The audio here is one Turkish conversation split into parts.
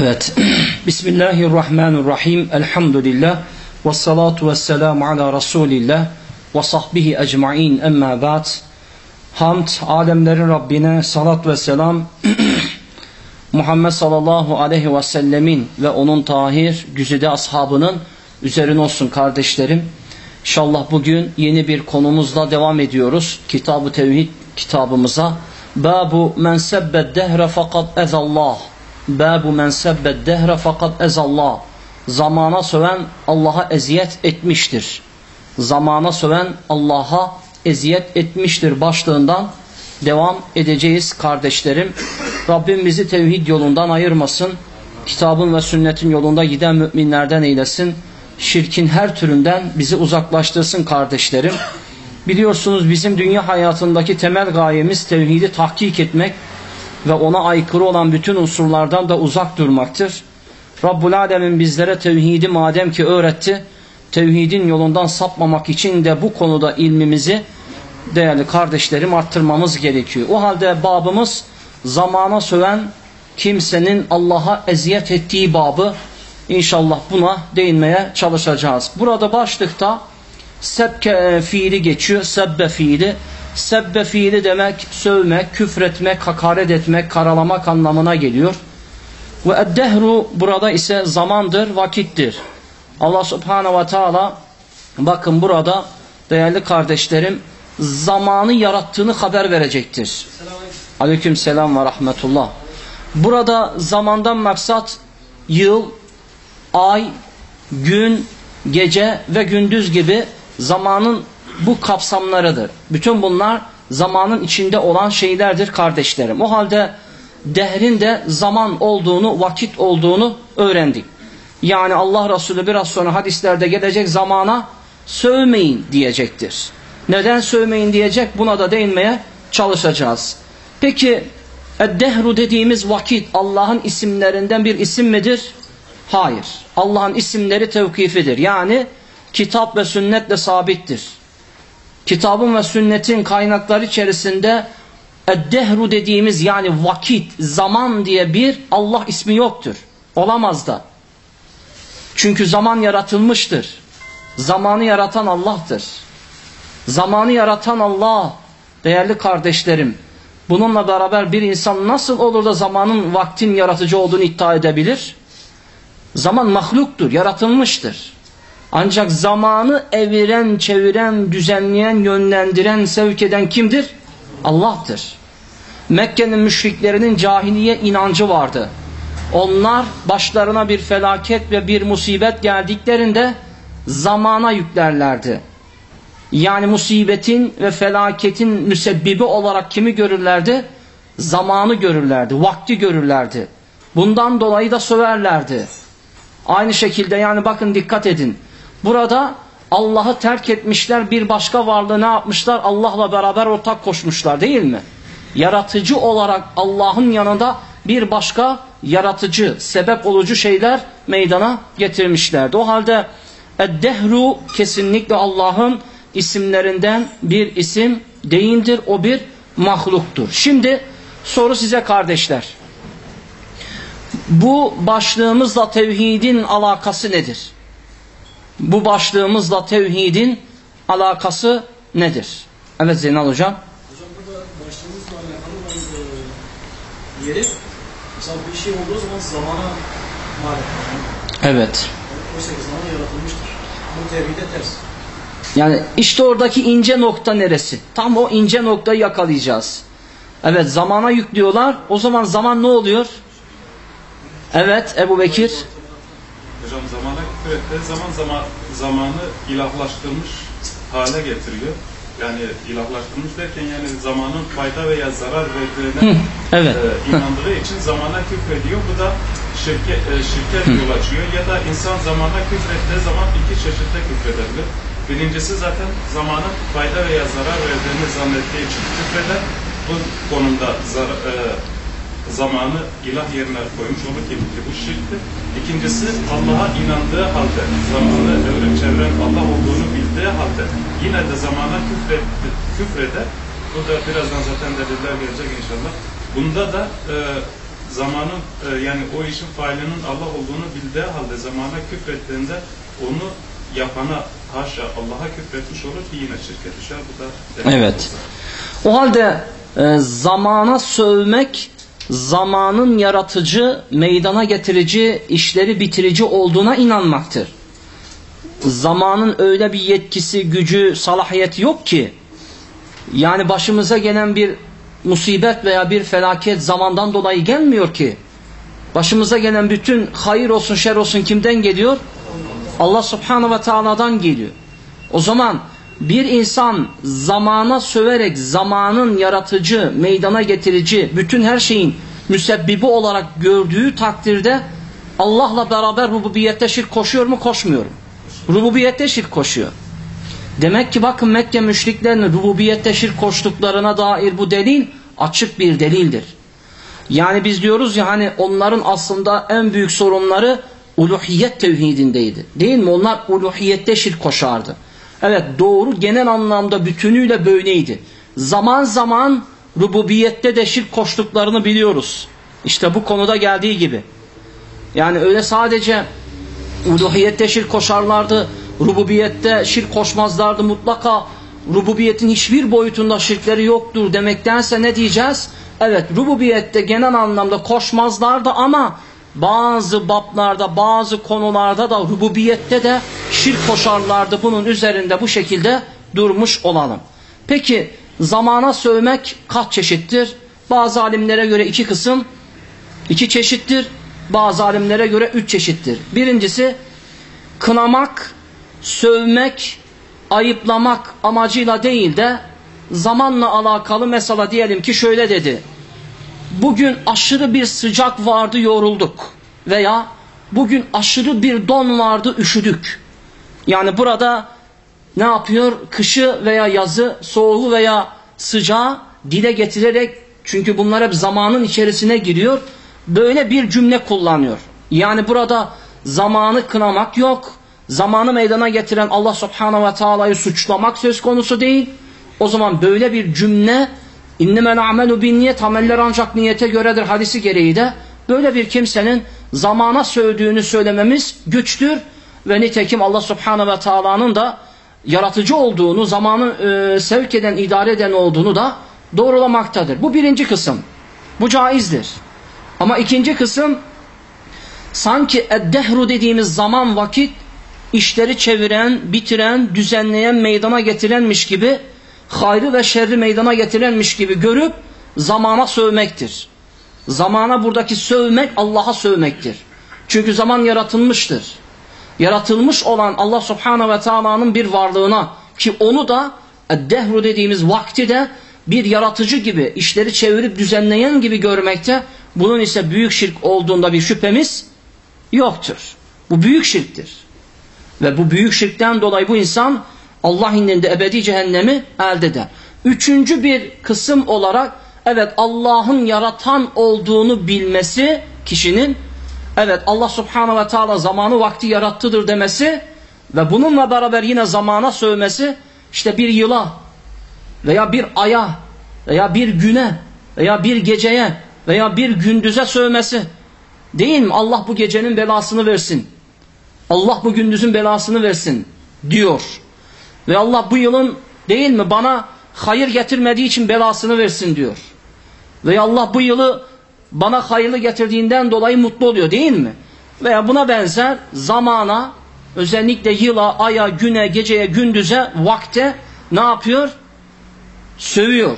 Evet. Bismillahirrahmanirrahim. Elhamdülillah. Ve salatu ve selamu ala Resulillah. Ve sahbihi ecma'in emma ba'd. Hamd, alemlerin Rabbine salat ve selam Muhammed sallallahu aleyhi ve sellemin ve onun tahir güzide ashabının üzerine olsun kardeşlerim. İnşallah bugün yeni bir konumuzla devam ediyoruz. Kitab-ı Tevhid kitabımıza. Babu men sebbed dehre fakat ezallah. Babu men sebbed dehre fakat ezallah. Zamana söven Allah'a eziyet etmiştir. Zamana söven Allah'a eziyet etmiştir başlığından devam edeceğiz kardeşlerim. Rabbim bizi tevhid yolundan ayırmasın. Kitabın ve sünnetin yolunda giden müminlerden eylesin. Şirkin her türünden bizi uzaklaştırsın kardeşlerim. Biliyorsunuz bizim dünya hayatındaki temel gayemiz tevhidi tahkik etmek ve ona aykırı olan bütün unsurlardan da uzak durmaktır. Rabbul Alemin bizlere tevhidi madem ki öğretti, tevhidin yolundan sapmamak için de bu konuda ilmimizi değerli kardeşlerim arttırmamız gerekiyor. O halde babımız zamana söven kimsenin Allah'a eziyet ettiği babı inşallah buna değinmeye çalışacağız. Burada başlıkta sebke fiili geçiyor. Sebbe fiili. Sebbe fiili demek sövmek, küfretmek, hakaret etmek, karalamak anlamına geliyor. Ve eddehru burada ise zamandır, vakittir. Allah subhanahu ve teala bakın burada değerli kardeşlerim zamanı yarattığını haber verecektir. Aleyküm selam ve rahmetullah. Burada zamandan maksat yıl, ay, gün, gece ve gündüz gibi zamanın bu kapsamlarıdır. Bütün bunlar zamanın içinde olan şeylerdir kardeşlerim. O halde dehrin de zaman olduğunu, vakit olduğunu öğrendik. Yani Allah Resulü biraz sonra hadislerde gelecek zamana sövmeyin diyecektir. Neden sövmeyin diyecek buna da değinmeye çalışacağız. Peki Eddehru dediğimiz vakit Allah'ın isimlerinden bir isim midir? Hayır. Allah'ın isimleri tevkifidir. Yani kitap ve sünnetle sabittir. Kitabın ve sünnetin kaynakları içerisinde Eddehru dediğimiz yani vakit, zaman diye bir Allah ismi yoktur. Olamaz da. Çünkü zaman yaratılmıştır. Zamanı yaratan Allah'tır. Zamanı yaratan Allah, değerli kardeşlerim, bununla beraber bir insan nasıl olur da zamanın vaktin yaratıcı olduğunu iddia edebilir? Zaman mahluktur, yaratılmıştır. Ancak zamanı eviren, çeviren, düzenleyen, yönlendiren, sevk eden kimdir? Allah'tır. Mekke'nin müşriklerinin cahiliye inancı vardı. Onlar başlarına bir felaket ve bir musibet geldiklerinde zamana yüklerlerdi. Yani musibetin ve felaketin müsebbibi olarak kimi görürlerdi? Zamanı görürlerdi, vakti görürlerdi. Bundan dolayı da söverlerdi. Aynı şekilde yani bakın dikkat edin. Burada Allah'ı terk etmişler bir başka varlığı ne yapmışlar? Allah'la beraber ortak koşmuşlar değil mi? Yaratıcı olarak Allah'ın yanında bir başka yaratıcı, sebep olucu şeyler meydana getirmişlerdi. O halde Eddehru kesinlikle Allah'ın isimlerinden bir isim değildir. O bir mahluktur. Şimdi soru size kardeşler. Bu başlığımızla tevhidin alakası nedir? Bu başlığımızla tevhidin alakası nedir? Evet Zeynal Hocam. Hocam burada başlığımızla alakalı olan e, yeri mesela bir şey olduğu zaman zamana mal. Evet. Oysa ki zaman yaratılmıştır. Bu tevhide ters. Yani işte oradaki ince nokta neresi? Tam o ince noktayı yakalayacağız. Evet zamana yüklüyorlar. O zaman zaman ne oluyor? Evet Ebu Bekir. Hocam zamana küfür ettiği zaman, zaman zamanı ilahlaştırmış hale getiriyor. Yani ilahlaştırmış derken yani zamanın fayda veya zarar verdiğine Hı, evet. e, inandığı için zamana küfrediyor. Bu da şirke, e, şirket yol açıyor. Ya da insan zamana küfrettiği zaman iki çeşitte küfredebilir. Birincisi zaten zamanın fayda veya zarar verdiğini zannettiği için küfreder. Bu konumda zar- e, zamanı ilah yerine koymuş olur ki bu şirktir. İkincisi Allah'a inandığı halde, zamanı evrip çeviren Allah olduğunu bildiği halde yine de zamana küfret, küfreder. Bu da birazdan zaten deliller gelecek inşallah. Bunda da e, zamanın e, yani o işin failinin Allah olduğunu bildiği halde zamana küfrettiğinde onu yapana haşa Allah'a küfretmiş olur ki yine şirke düşer. Bu da Evet. O halde e, zamana sövmek zamanın yaratıcı, meydana getirici, işleri bitirici olduğuna inanmaktır. Zamanın öyle bir yetkisi, gücü, salahiyeti yok ki yani başımıza gelen bir musibet veya bir felaket zamandan dolayı gelmiyor ki. Başımıza gelen bütün hayır olsun şer olsun kimden geliyor? Allah subhanahu ve taala'dan geliyor. O zaman bir insan zamana söverek zamanın yaratıcı, meydana getirici, bütün her şeyin müsebbibi olarak gördüğü takdirde Allah'la beraber rububiyette şirk koşuyor mu? Koşmuyor. Rububiyette şirk koşuyor. Demek ki bakın Mekke müşriklerinin rububiyette şirk koştuklarına dair bu delil açık bir delildir. Yani biz diyoruz ya hani onların aslında en büyük sorunları uluhiyet tevhidindeydi. Değil mi? Onlar uluhiyette şirk koşardı. Evet doğru genel anlamda bütünüyle böyleydi. Zaman zaman rububiyette de şirk koştuklarını biliyoruz. İşte bu konuda geldiği gibi. Yani öyle sadece uluhiyette şirk koşarlardı, rububiyette şirk koşmazlardı mutlaka. Rububiyetin hiçbir boyutunda şirkleri yoktur demektense ne diyeceğiz? Evet rububiyette genel anlamda koşmazlardı ama bazı bablarda bazı konularda da rububiyette de şirk koşarlardı. Bunun üzerinde bu şekilde durmuş olalım. Peki zamana sövmek kaç çeşittir? Bazı alimlere göre iki kısım, iki çeşittir. Bazı alimlere göre üç çeşittir. Birincisi kınamak, sövmek, ayıplamak amacıyla değil de zamanla alakalı mesela diyelim ki şöyle dedi. Bugün aşırı bir sıcak vardı yorulduk veya bugün aşırı bir don vardı üşüdük. Yani burada ne yapıyor? Kışı veya yazı, soğuğu veya sıcağı dile getirerek çünkü bunlar hep zamanın içerisine giriyor. Böyle bir cümle kullanıyor. Yani burada zamanı kınamak yok. Zamanı meydana getiren Allah subhanahu ve taala'yı suçlamak söz konusu değil. O zaman böyle bir cümle İnnemel amelu bin niyet ameller ancak niyete göredir hadisi gereği de böyle bir kimsenin zamana sövdüğünü söylememiz güçtür ve nitekim Allah subhanahu ve taala'nın da yaratıcı olduğunu, zamanı e, sevk eden, idare eden olduğunu da doğrulamaktadır. Bu birinci kısım. Bu caizdir. Ama ikinci kısım sanki eddehru dediğimiz zaman vakit işleri çeviren, bitiren, düzenleyen, meydana getirenmiş gibi hayrı ve şerri meydana getirenmiş gibi görüp zamana sövmektir. Zamana buradaki sövmek Allah'a sövmektir. Çünkü zaman yaratılmıştır. Yaratılmış olan Allah subhanahu ve taala'nın bir varlığına ki onu da dehru dediğimiz vakti de bir yaratıcı gibi işleri çevirip düzenleyen gibi görmekte bunun ise büyük şirk olduğunda bir şüphemiz yoktur. Bu büyük şirktir. Ve bu büyük şirkten dolayı bu insan Allah indinde ebedi cehennemi elde eder. Üçüncü bir kısım olarak evet Allah'ın yaratan olduğunu bilmesi kişinin evet Allah subhanahu ve teala zamanı vakti yarattıdır demesi ve bununla beraber yine zamana sövmesi işte bir yıla veya bir aya veya bir güne veya bir geceye veya bir gündüze sövmesi değil mi? Allah bu gecenin belasını versin. Allah bu gündüzün belasını versin diyor. Ve Allah bu yılın değil mi bana hayır getirmediği için belasını versin diyor. Ve Allah bu yılı bana hayırlı getirdiğinden dolayı mutlu oluyor değil mi? Veya buna benzer zamana özellikle yıla, aya, güne, geceye, gündüze, vakte ne yapıyor? Sövüyor.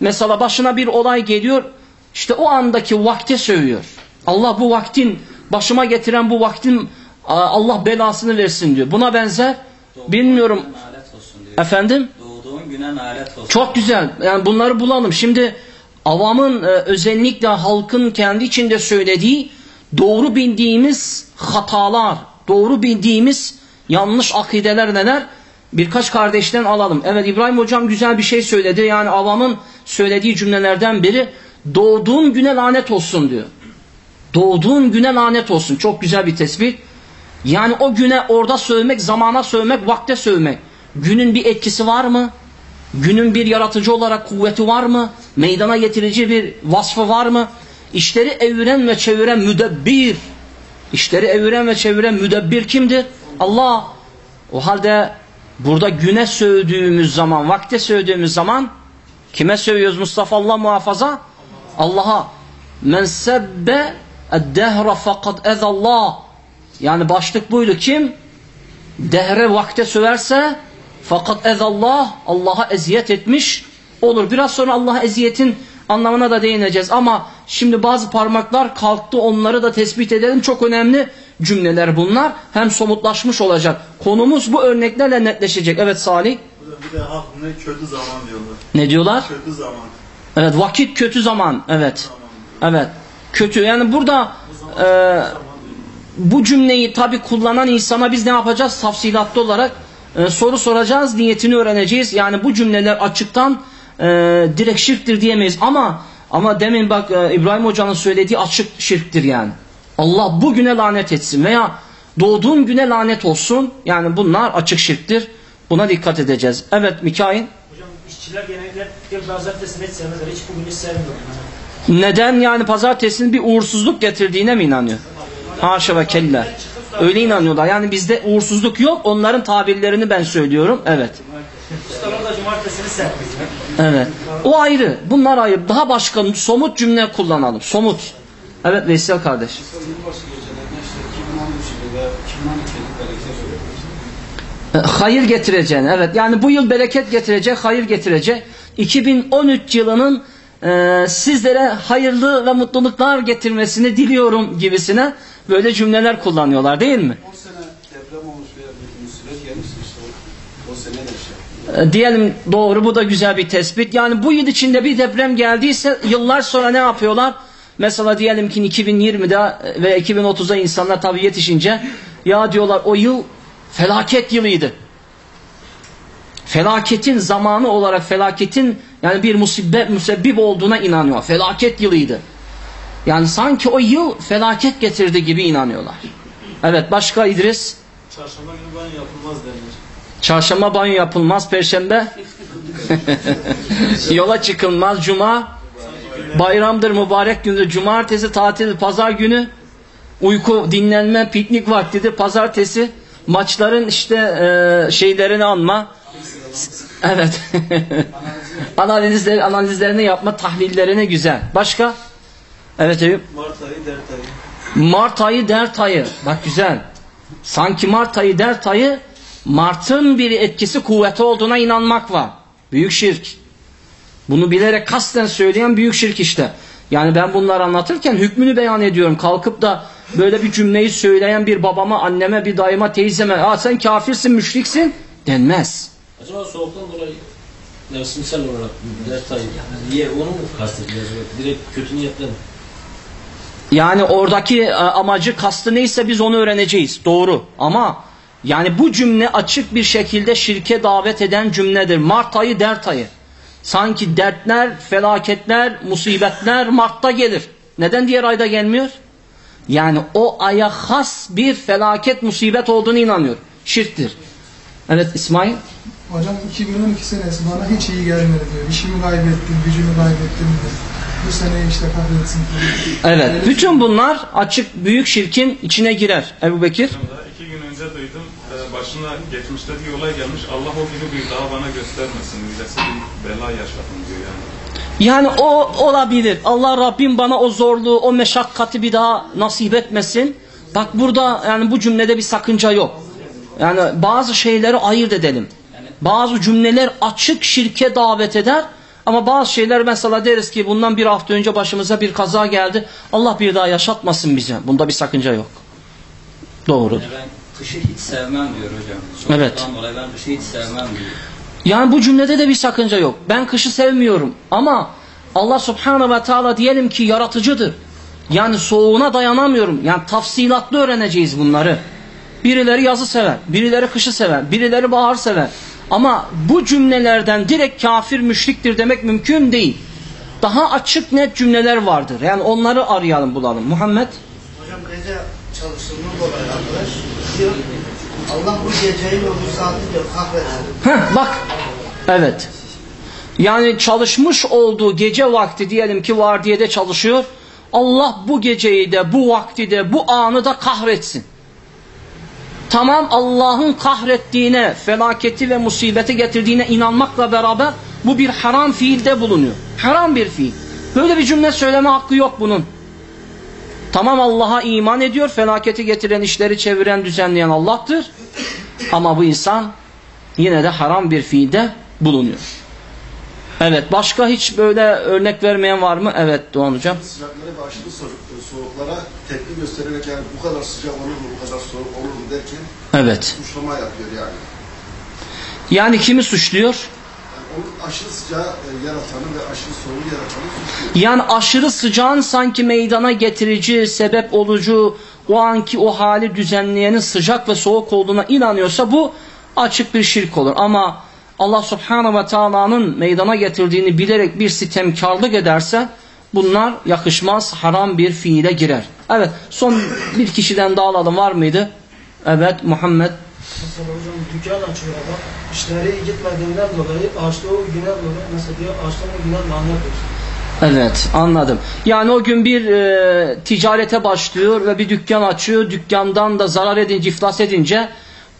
Mesela başına bir olay geliyor işte o andaki vakte sövüyor. Allah bu vaktin başıma getiren bu vaktin Allah belasını versin diyor. Buna benzer bilmiyorum. Efendim? Doğduğun güne nalet olsun. Çok güzel. Yani bunları bulalım. Şimdi avamın e, özellikle halkın kendi içinde söylediği doğru bildiğimiz hatalar, doğru bildiğimiz yanlış akideler neler? Birkaç kardeşten alalım. Evet İbrahim hocam güzel bir şey söyledi. Yani avamın söylediği cümlelerden biri doğduğun güne lanet olsun diyor. Doğduğun güne lanet olsun. Çok güzel bir tespit. Yani o güne orada sövmek, zamana sövmek, vakte sövmek. Günün bir etkisi var mı? Günün bir yaratıcı olarak kuvveti var mı? Meydana getirici bir vasfı var mı? işleri eviren ve çeviren müdebbir. İşleri eviren ve çeviren müdebbir kimdir? Allah. O halde burada güne sövdüğümüz zaman, vakte sövdüğümüz zaman kime sövüyoruz Mustafa Allah muhafaza? Allah'a. Men sebbe eddehre fakat ezallah. Yani başlık buydu. Kim? Dehre vakte söverse fakat ezallah Allah'a eziyet etmiş olur. Biraz sonra Allah'a eziyetin anlamına da değineceğiz. Ama şimdi bazı parmaklar kalktı onları da tespit edelim. Çok önemli cümleler bunlar. Hem somutlaşmış olacak. Konumuz bu örneklerle netleşecek. Evet Salih. Bir de hak ne kötü zaman diyorlar. Ne diyorlar? Kötü zaman. Evet vakit kötü zaman. Evet. Evet. Kötü. Yani burada e, bu cümleyi tabi kullanan insana biz ne yapacağız? Tafsilatlı olarak e, soru soracağız. Niyetini öğreneceğiz. Yani bu cümleler açıktan e, direkt şirktir diyemeyiz. Ama ama demin bak e, İbrahim Hoca'nın söylediği açık şirktir yani. Allah bugüne lanet etsin veya doğduğun güne lanet olsun. Yani bunlar açık şirktir. Buna dikkat edeceğiz. Evet Mikail. Hocam işçiler genellikle pazartesini hiç sevmezler. Hiç bugünü hiç sevmiyorlar. Neden yani pazartesinin bir uğursuzluk getirdiğine mi inanıyor? Haşa ve kella. Öyle inanıyorlar. Yani bizde uğursuzluk yok. Onların tabirlerini ben söylüyorum. Evet. Evet. O ayrı. Bunlar ayrı. Daha başka somut cümle kullanalım. Somut. Evet Veysel kardeş. E, Hayır getireceğini. Evet. Yani bu yıl bereket getirecek, hayır getirecek. 2013 yılının e, sizlere hayırlı ve mutluluklar getirmesini diliyorum gibisine böyle cümleler kullanıyorlar değil mi? O sene deprem olmuş veya bir musibet işte o, o sene de şey. E, diyelim doğru bu da güzel bir tespit. Yani bu yıl içinde bir deprem geldiyse yıllar sonra ne yapıyorlar? Mesela diyelim ki 2020'de ve 2030'da insanlar tabii yetişince ya diyorlar o yıl felaket yılıydı. Felaketin zamanı olarak felaketin yani bir musibet müsebbip olduğuna inanıyor. Felaket yılıydı. Yani sanki o yıl felaket getirdi gibi inanıyorlar. Evet başka İdris? Çarşamba günü banyo yapılmaz denir. Çarşamba banyo yapılmaz, perşembe yola çıkılmaz, cuma bayramdır, mübarek gündür, cumartesi tatil, pazar günü uyku, dinlenme, piknik vaktidir, pazartesi maçların işte e, şeylerini anma. Evet. Analizleri, analizlerini yapma, tahlillerini güzel. Başka? Evet Eyüp. Mart ayı, dert ayı. Mart ayı, dert ayı. Bak güzel. Sanki Mart ayı, dert ayı Mart'ın bir etkisi kuvveti olduğuna inanmak var. Büyük şirk. Bunu bilerek kasten söyleyen büyük şirk işte. Yani ben bunları anlatırken hükmünü beyan ediyorum. Kalkıp da böyle bir cümleyi söyleyen bir babama, anneme, bir dayıma, teyzeme Aa, sen kafirsin, müşriksin denmez. Acaba soğuktan dolayı mevsimsel olarak dert ayı diye onu mu kastediyoruz? Direkt kötü niyetle mi? Yani oradaki e, amacı, kastı neyse biz onu öğreneceğiz. Doğru. Ama yani bu cümle açık bir şekilde şirke davet eden cümledir. Mart ayı, dert ayı. Sanki dertler, felaketler, musibetler Mart'ta gelir. Neden diğer ayda gelmiyor? Yani o aya has bir felaket, musibet olduğunu inanıyor. Şirktir. Evet İsmail. Hocam 2012 senesi bana hiç iyi gelmedi diyor. İşimi kaybettim, gücümü kaybettim diyor. Bu sene işte kahretsin. Evet. Bütün bunlar açık büyük şirkin içine girer. Ebu Bekir. İki gün önce duydum. e, Başına geçmişte bir olay gelmiş. Allah o günü bir daha bana göstermesin. Millete bir bela yaşadım diyor yani. Yani o olabilir. Allah Rabbim bana o zorluğu, o meşakkati bir daha nasip etmesin. Bak burada yani bu cümlede bir sakınca yok. Yani bazı şeyleri ayırt edelim. Bazı cümleler açık şirke davet eder. Ama bazı şeyler mesela deriz ki bundan bir hafta önce başımıza bir kaza geldi. Allah bir daha yaşatmasın bize. Bunda bir sakınca yok. Doğru. Yani ben kışı hiç sevmem diyor hocam. Evet. dolayı ben kışı hiç sevmem diyor. Yani bu cümlede de bir sakınca yok. Ben kışı sevmiyorum ama Allah subhanahu ve teala diyelim ki yaratıcıdır. Yani soğuğuna dayanamıyorum. Yani tafsilatlı öğreneceğiz bunları. Birileri yazı sever, birileri kışı sever, birileri bahar sever. Ama bu cümlelerden direkt kafir müşriktir demek mümkün değil. Daha açık net cümleler vardır. Yani onları arayalım bulalım. Muhammed Hocam gece çalıştığımız dolayı arkadaş diyor Allah bu geceyi ve bu saati diyor kahretsin. Heh, bak. Evet. Yani çalışmış olduğu gece vakti diyelim ki vardiyede çalışıyor. Allah bu geceyi de, bu vakti de, bu anı da kahretsin. Tamam Allah'ın kahrettiğine, felaketi ve musibeti getirdiğine inanmakla beraber bu bir haram fiilde bulunuyor. Haram bir fiil. Böyle bir cümle söyleme hakkı yok bunun. Tamam Allah'a iman ediyor, felaketi getiren, işleri çeviren, düzenleyen Allah'tır. Ama bu insan yine de haram bir fiilde bulunuyor. Evet, başka hiç böyle örnek vermeyen var mı? Evet Doğan Hocam. Sıcaklara aşırı soğuk- soğuklara tepki göstererek yani bu kadar sıcak olur mu, bu kadar soğuk olur mu derken Evet. suçlama yapıyor yani. Yani kimi suçluyor? yani onun aşırı sıcağı e, yaratanı ve aşırı soğuğu yaratanı suçluyor. Yani aşırı sıcağın sanki meydana getirici, sebep olucu, o anki o hali düzenleyenin sıcak ve soğuk olduğuna inanıyorsa bu açık bir şirk olur. Ama Allah subhanahu ve taala'nın meydana getirdiğini bilerek bir sitemkarlık ederse bunlar yakışmaz, haram bir fiile girer. Evet, son bir kişiden daha alalım var mıydı? Evet, Muhammed. Mesela hocam dükkan açıyor adam. İşleri gitmediğinden dolayı açtığı o güne dolayı mesela diyor açtığın o güne lanet olsun. Evet anladım. Yani o gün bir e, ticarete başlıyor ve bir dükkan açıyor. Dükkandan da zarar edince, iflas edince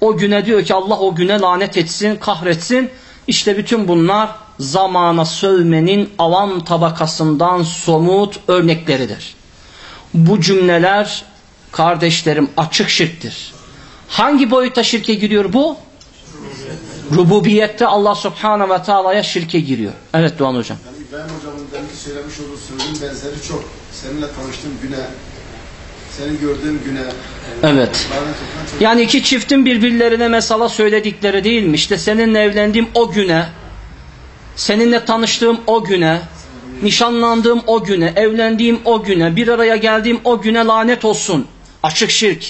o güne diyor ki Allah o güne lanet etsin, kahretsin. İşte bütün bunlar zamana sövmenin avam tabakasından somut örnekleridir. Bu cümleler kardeşlerim açık şirktir. Hangi boyutta şirke giriyor bu? Rububiyette Allah subhanahu ve taala'ya şirke giriyor. Evet Doğan hocam. Yani İbrahim hocamın demin söylemiş olduğu sözün benzeri çok. Seninle tanıştığım güne, seni gördüğüm güne Evet. etmen çok Yani iki çiftin birbirlerine mesela söyledikleri değil mi? İşte seninle evlendiğim o güne, seninle tanıştığım o güne, nişanlandığım o güne, evlendiğim o güne, bir araya geldiğim o güne lanet olsun. Açık şirk.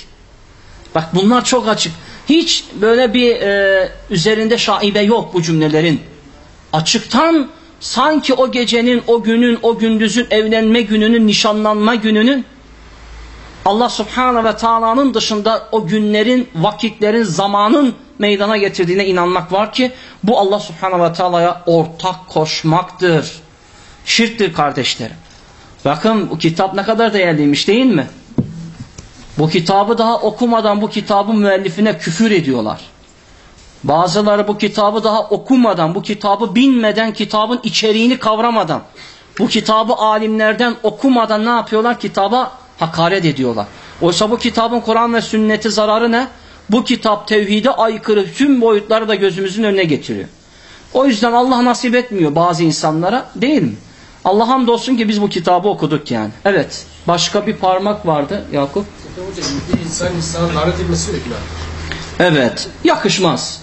Bak bunlar çok açık. Hiç böyle bir e, üzerinde şaibe yok bu cümlelerin. Açıktan sanki o gecenin, o günün, o gündüzün evlenme gününün, nişanlanma gününün Allah subhanahu ve taala'nın dışında o günlerin, vakitlerin, zamanın meydana getirdiğine inanmak var ki bu Allah subhanahu ve taala'ya ortak koşmaktır. Şirktir kardeşlerim. Bakın bu kitap ne kadar değerliymiş değil mi? Bu kitabı daha okumadan bu kitabın müellifine küfür ediyorlar. Bazıları bu kitabı daha okumadan, bu kitabı bilmeden, kitabın içeriğini kavramadan, bu kitabı alimlerden okumadan ne yapıyorlar? Kitaba hakaret ediyorlar. Oysa bu kitabın Kur'an ve sünneti zararı ne? Bu kitap tevhide aykırı tüm boyutları da gözümüzün önüne getiriyor. O yüzden Allah nasip etmiyor bazı insanlara değil mi? Allah hamdolsun ki biz bu kitabı okuduk yani. Evet. Başka bir parmak vardı Yakup. İnsan insan lanet etmesi? Evet. Yakışmaz.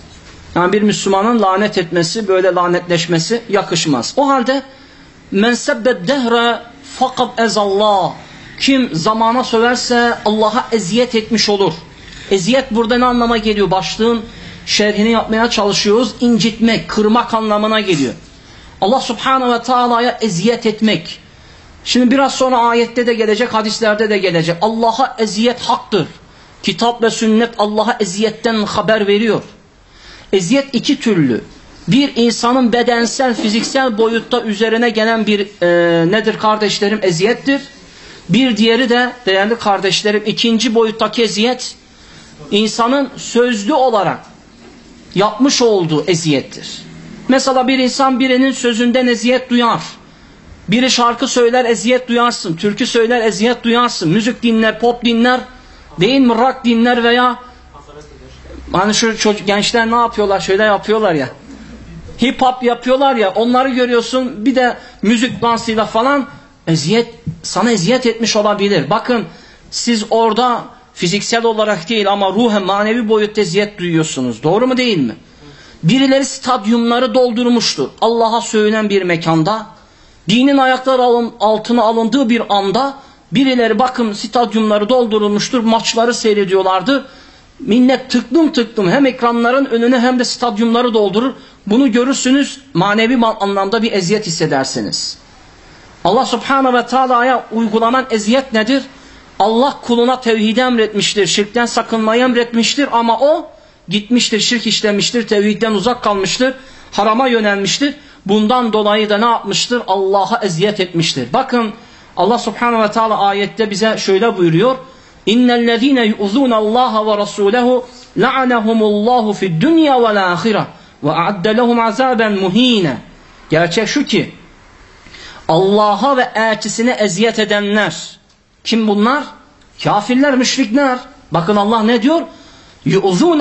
Yani bir Müslümanın lanet etmesi, böyle lanetleşmesi yakışmaz. O halde men sebbed dehre fakat ezallah. Kim zamana söverse Allah'a eziyet etmiş olur. Eziyet burada ne anlama geliyor? Başlığın şerhini yapmaya çalışıyoruz. İncitmek, kırmak anlamına geliyor. Allah subhanahu ve taala'ya eziyet etmek. Şimdi biraz sonra ayette de gelecek, hadislerde de gelecek. Allah'a eziyet haktır. Kitap ve sünnet Allah'a eziyetten haber veriyor. Eziyet iki türlü. Bir insanın bedensel, fiziksel boyutta üzerine gelen bir e, nedir kardeşlerim? Eziyettir. Bir diğeri de değerli kardeşlerim ikinci boyuttaki eziyet insanın sözlü olarak yapmış olduğu eziyettir. Mesela bir insan birinin sözünden eziyet duyar. Biri şarkı söyler eziyet duyarsın. Türkü söyler eziyet duyarsın. Müzik dinler, pop dinler. Değil mi? Rock dinler veya hani şu çocuk, gençler ne yapıyorlar? Şöyle yapıyorlar ya. Hip hop yapıyorlar ya. Onları görüyorsun. Bir de müzik dansıyla falan eziyet sana eziyet etmiş olabilir. Bakın siz orada fiziksel olarak değil ama ruhen manevi boyutta eziyet duyuyorsunuz. Doğru mu değil mi? Birileri stadyumları doldurmuştur. Allah'a söylenen bir mekanda dinin ayaklar alın, altına alındığı bir anda birileri bakın stadyumları doldurulmuştur. Maçları seyrediyorlardı. Millet tıklım tıklım hem ekranların önüne hem de stadyumları doldurur. Bunu görürsünüz manevi anlamda bir eziyet hissedersiniz. Allah subhanahu ve taala'ya uygulanan eziyet nedir? Allah kuluna tevhidi emretmiştir, şirkten sakınmayı emretmiştir ama o gitmiştir, şirk işlemiştir, tevhidden uzak kalmıştır, harama yönelmiştir. Bundan dolayı da ne yapmıştır? Allah'a eziyet etmiştir. Bakın Allah subhanahu ve teala ayette bize şöyle buyuruyor. İnnellezîne yu'zûne Allaha ve Rasûlehu la'anehumullahu fid dunya vel ahire ve a'adde lehum azaben muhine. Gerçek şu ki Allah'a ve elçisine eziyet edenler kim bunlar? Kafirler, müşrikler. Bakın Allah ne diyor?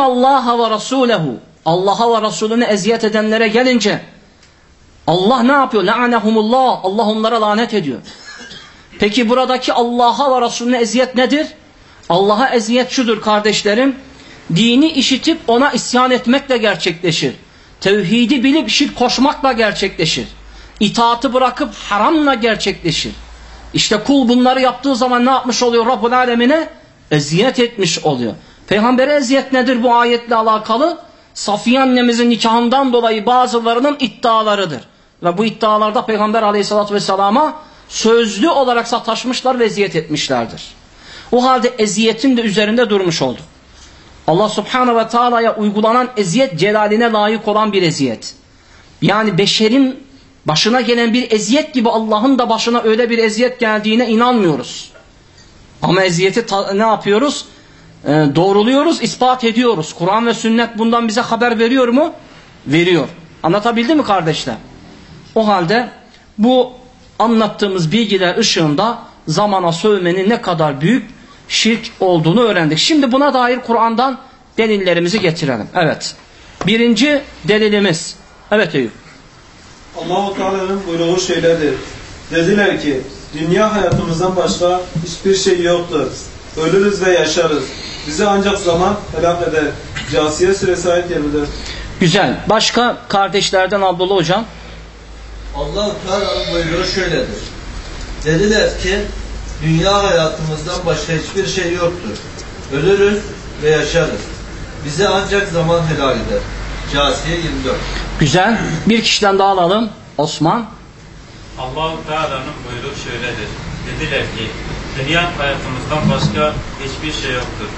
Allaha ve Rasûlehu Allah'a ve Resulüne eziyet edenlere gelince Allah ne yapıyor? La'anehumullah. Allah onlara lanet ediyor. Peki buradaki Allah'a ve Resulüne eziyet nedir? Allah'a eziyet şudur kardeşlerim. Dini işitip ona isyan etmekle gerçekleşir. Tevhidi bilip şirk koşmakla gerçekleşir. İtaatı bırakıp haramla gerçekleşir. İşte kul bunları yaptığı zaman ne yapmış oluyor Rabbul Alemine? Eziyet etmiş oluyor. Peygamber'e eziyet nedir bu ayetle alakalı? Safiye annemizin nikahından dolayı bazılarının iddialarıdır. Ve bu iddialarda Peygamber aleyhissalatü vesselama sözlü olarak sataşmışlar ve eziyet etmişlerdir. O halde eziyetin de üzerinde durmuş oldu. Allah subhanahu ve teala'ya uygulanan eziyet celaline layık olan bir eziyet. Yani beşerin başına gelen bir eziyet gibi Allah'ın da başına öyle bir eziyet geldiğine inanmıyoruz. Ama eziyeti ne yapıyoruz? Ee, doğruluyoruz, ispat ediyoruz. Kur'an ve sünnet bundan bize haber veriyor mu? Veriyor. Anlatabildi mi kardeşler? O halde bu anlattığımız bilgiler ışığında zamana sövmenin ne kadar büyük şirk olduğunu öğrendik. Şimdi buna dair Kur'an'dan delillerimizi getirelim. Evet. Birinci delilimiz. Evet Eyüp. Allahu Teala'nın buyruğu şöyledir. Dediler ki dünya hayatımızdan başka hiçbir şey yoktur. Ölürüz ve yaşarız. Bizi ancak zaman helak eder. Casiye suresi ayet 24. Güzel. Başka kardeşlerden Abdullah hocam. Allah Teala'nın buyruğu şöyledir. Dediler ki dünya hayatımızdan başka hiçbir şey yoktur. Ölürüz ve yaşarız. Bizi ancak zaman helal eder. Casiye 24. Güzel. Bir kişiden daha alalım. Osman. Allah-u Teala'nın buyruğu şöyledir. Dediler ki, dünya hayatımızdan başka hiçbir şey yoktur.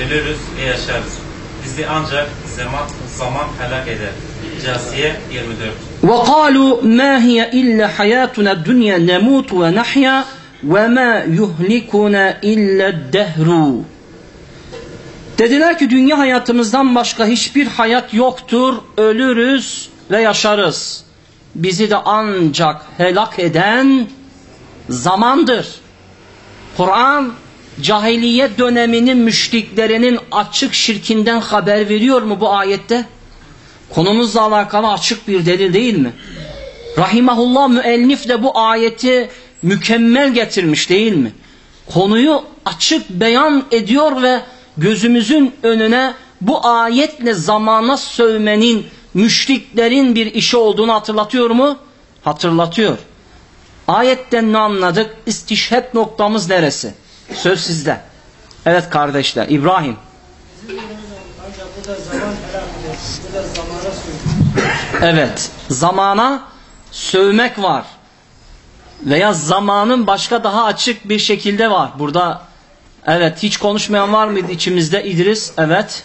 Ölürüz ve yaşarız. Bizi ancak zaman, zaman helak eder. Casiye 24. وقالوا ما هي إلا حياتنا الدنيا نموت ونحيا وما يهلكنا إلا الدهر Dediler ki dünya hayatımızdan başka hiçbir hayat yoktur. Ölürüz ve yaşarız. Bizi de ancak helak eden zamandır. Kur'an cahiliyet döneminin müşriklerinin açık şirkinden haber veriyor mu bu ayette? Konumuzla alakalı açık bir delil değil mi? Rahimahullah müellif de bu ayeti mükemmel getirmiş değil mi? Konuyu açık beyan ediyor ve gözümüzün önüne bu ayetle zamana sövmenin müşriklerin bir işi olduğunu hatırlatıyor mu? Hatırlatıyor. Ayetten ne anladık? İstişhet noktamız neresi? Söz sizde. Evet kardeşler. İbrahim. Evet. Zamana sövmek var. Veya zamanın başka daha açık bir şekilde var. Burada evet hiç konuşmayan var mıydı içimizde İdris? Evet.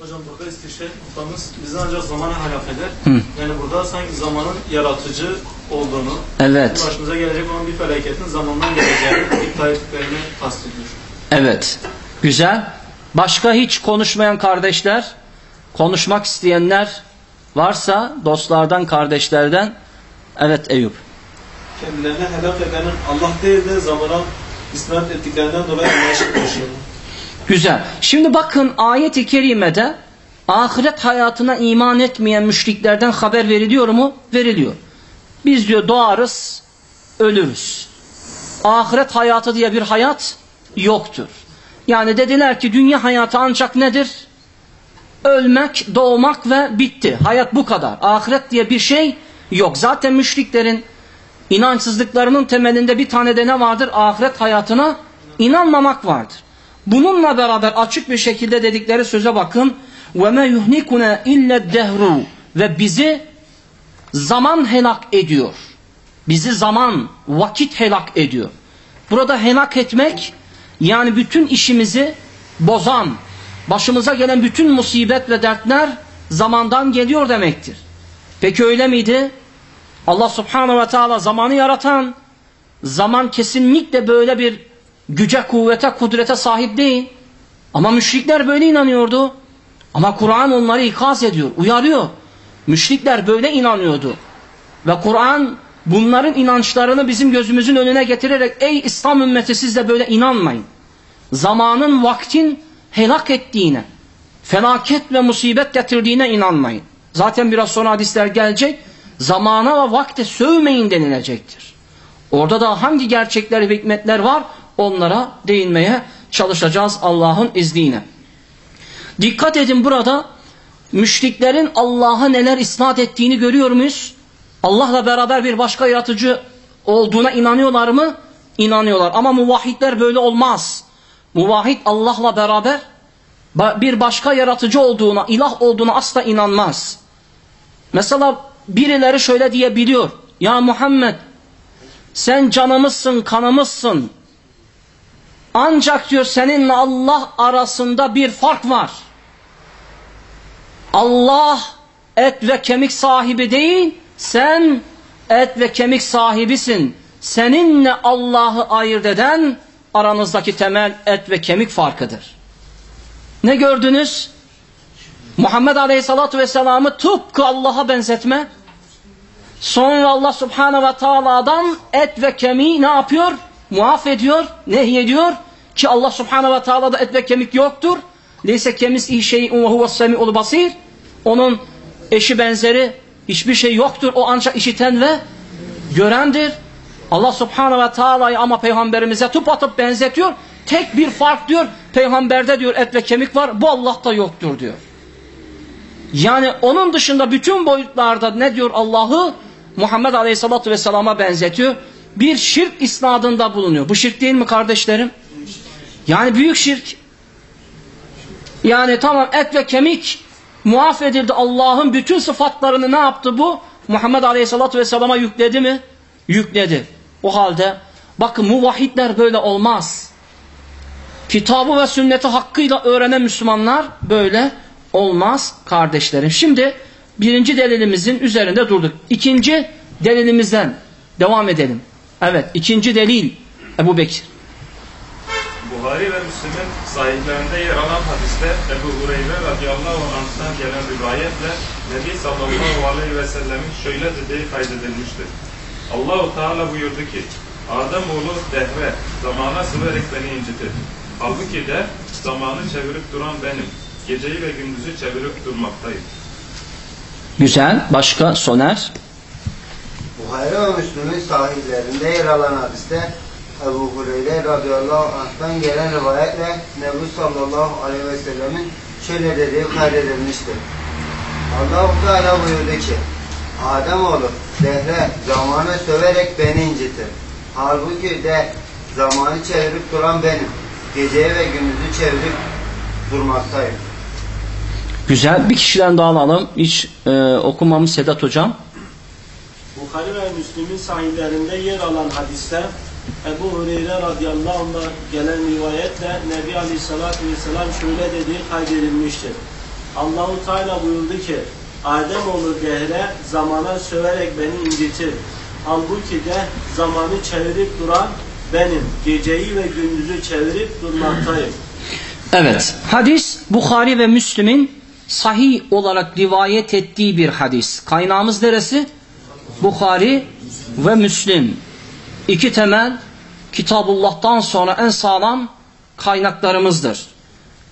Hocam burada istişare noktamız bizi ancak zamana helak eder. Hı. Yani burada sanki zamanın yaratıcı olduğunu, Evet. başımıza gelecek olan bir felaketin zamandan geleceğini iddia ettiklerini kastediyor. Evet. Güzel. Başka hiç konuşmayan kardeşler, konuşmak isteyenler varsa dostlardan, kardeşlerden. Evet Eyüp. Kendilerine helak edenin Allah değil de zamana isnat ettiklerinden dolayı koşuyorlar. Güzel. Şimdi bakın ayet-i kerimede ahiret hayatına iman etmeyen müşriklerden haber veriliyor mu? Veriliyor. Biz diyor doğarız, ölürüz. Ahiret hayatı diye bir hayat yoktur. Yani dediler ki dünya hayatı ancak nedir? Ölmek, doğmak ve bitti. Hayat bu kadar. Ahiret diye bir şey yok. Zaten müşriklerin inançsızlıklarının temelinde bir tane de ne vardır? Ahiret hayatına inanmamak vardır. Bununla beraber açık bir şekilde dedikleri söze bakın. وَمَا يُهْنِكُنَا اِلَّا الدَّهْرُ Ve bizi zaman helak ediyor. Bizi zaman, vakit helak ediyor. Burada helak etmek yani bütün işimizi bozan, başımıza gelen bütün musibet ve dertler zamandan geliyor demektir. Peki öyle miydi? Allah subhanahu ve teala zamanı yaratan zaman kesinlikle böyle bir güce, kuvvete, kudrete sahip değil. Ama müşrikler böyle inanıyordu. Ama Kur'an onları ikaz ediyor, uyarıyor. Müşrikler böyle inanıyordu. Ve Kur'an bunların inançlarını bizim gözümüzün önüne getirerek ey İslam ümmeti siz de böyle inanmayın. Zamanın vaktin helak ettiğine, felaket ve musibet getirdiğine inanmayın. Zaten biraz sonra hadisler gelecek. Zamana ve vakte sövmeyin denilecektir. Orada da hangi gerçekler ve hikmetler var onlara değinmeye çalışacağız Allah'ın izniyle. Dikkat edin burada müşriklerin Allah'a neler isnat ettiğini görüyor muyuz? Allah'la beraber bir başka yaratıcı olduğuna inanıyorlar mı? İnanıyorlar. Ama muvahhidler böyle olmaz. Muvahhid Allah'la beraber bir başka yaratıcı olduğuna, ilah olduğuna asla inanmaz. Mesela birileri şöyle diyebiliyor. Ya Muhammed sen canımızsın, kanımızsın. Ancak diyor seninle Allah arasında bir fark var. Allah et ve kemik sahibi değil, sen et ve kemik sahibisin. Seninle Allah'ı ayırt eden aranızdaki temel et ve kemik farkıdır. Ne gördünüz? Muhammed Aleyhisselatü Vesselam'ı tıpkı Allah'a benzetme. Sonra Allah Subhanahu ve Taala'dan et ve kemiği ne yapıyor? Muaf ediyor, nehyediyor ki Allah Subhanahu ve Taala'da et ve kemik yoktur. Leyse kemis şey'un ve huves semi'ul basir. Onun eşi benzeri hiçbir şey yoktur. O ancak işiten ve görendir. Allah Subhanahu ve Taala'yı ama peygamberimize tıp atıp benzetiyor. Tek bir fark diyor. Peygamberde diyor et ve kemik var. Bu Allah'ta yoktur diyor. Yani onun dışında bütün boyutlarda ne diyor Allah'ı Muhammed Aleyhisselatü Vesselam'a benzetiyor. Bir şirk isnadında bulunuyor. Bu şirk değil mi kardeşlerim? Yani büyük şirk. Yani tamam et ve kemik muaf edildi. Allah'ın bütün sıfatlarını ne yaptı bu? Muhammed Aleyhisselatü Vesselam'a yükledi mi? Yükledi. O halde bakın muvahhidler böyle olmaz. Kitabı ve sünneti hakkıyla öğrenen Müslümanlar böyle olmaz kardeşlerim. Şimdi birinci delilimizin üzerinde durduk. İkinci delilimizden devam edelim. Evet ikinci delil Ebu Bekir. Buhari ve Müslim'in sahiplerinde yer alan hadiste Ebu Hureyre radıyallahu anh'tan gelen rivayetle Nebi sallallahu aleyhi ve sellemin şöyle dediği kaydedilmiştir. Allahu Teala buyurdu ki Adem oğlu dehre, zamana sıverek beni incitir. Halbuki de zamanı çevirip duran benim. Geceyi ve gündüzü çevirip durmaktayım. Güzel. Başka Soner? Buhari ve Müslüm'ün sahiplerinde yer alan hadiste Ebu Hureyre radıyallahu anh'tan gelen rivayetle Nebi sallallahu aleyhi ve sellemin şöyle dediği kaydedilmiştir. Allah-u Teala buyurdu ki Adem oğlu dehre zamanı söverek beni incitir. Halbuki de zamanı çevirip duran benim. Geceye ve gündüzü çevirip durmaktayım. Güzel. Bir kişiden daha alalım. Hiç e, okumamız Sedat Hocam. Bukhari ve Müslim'in sahihlerinde yer alan hadiste Ebu Hureyre radıyallahu anh'a gelen rivayetle Nebi Aleyhisselatü Vesselam şöyle dediği kaydedilmiştir. Allahu Teala buyurdu ki Adem oğlu dehre zamana söverek beni incitir. Halbuki de zamanı çevirip duran benim. Geceyi ve gündüzü çevirip durmaktayım. Evet. Hadis Bukhari ve Müslim'in sahih olarak rivayet ettiği bir hadis. Kaynağımız neresi? Bukhari ve Müslim. İki temel Kitabullah'tan sonra en sağlam kaynaklarımızdır.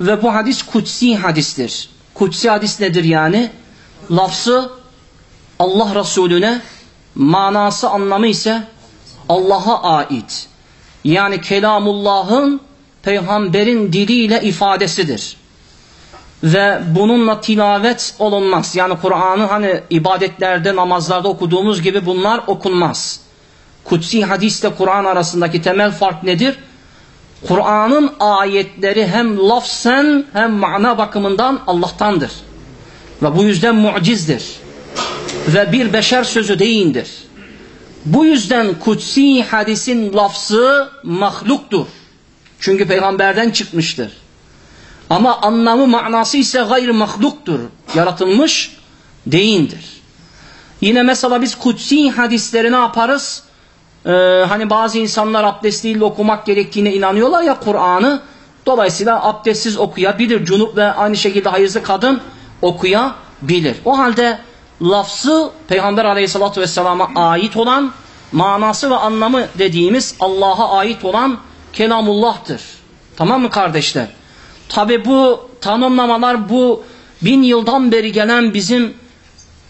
Ve bu hadis kutsi hadistir. Kutsi hadis nedir yani? Lafzı Allah Resulüne, manası anlamı ise Allah'a ait. Yani kelamullahın peygamberin diliyle ifadesidir. Ve bununla tilavet olunmaz. Yani Kur'an'ı hani ibadetlerde, namazlarda okuduğumuz gibi bunlar okunmaz. Kutsi hadisle Kur'an arasındaki temel fark nedir? Kur'an'ın ayetleri hem lafzen hem mana bakımından Allah'tandır. Ve bu yüzden mucizdir. Ve bir beşer sözü değildir. Bu yüzden kutsi hadisin lafzı mahluktur. Çünkü peygamberden çıkmıştır. Ama anlamı manası ise gayr mahluktur. Yaratılmış değildir. Yine mesela biz kutsi hadisleri ne yaparız? e, hani bazı insanlar abdestliyle okumak gerektiğine inanıyorlar ya Kur'an'ı. Dolayısıyla abdestsiz okuyabilir. Cunup ve aynı şekilde hayızlı kadın okuyabilir. O halde lafzı Peygamber aleyhissalatü vesselama ait olan manası ve anlamı dediğimiz Allah'a ait olan kelamullah'tır. Tamam mı kardeşler? Tabi bu tanımlamalar bu bin yıldan beri gelen bizim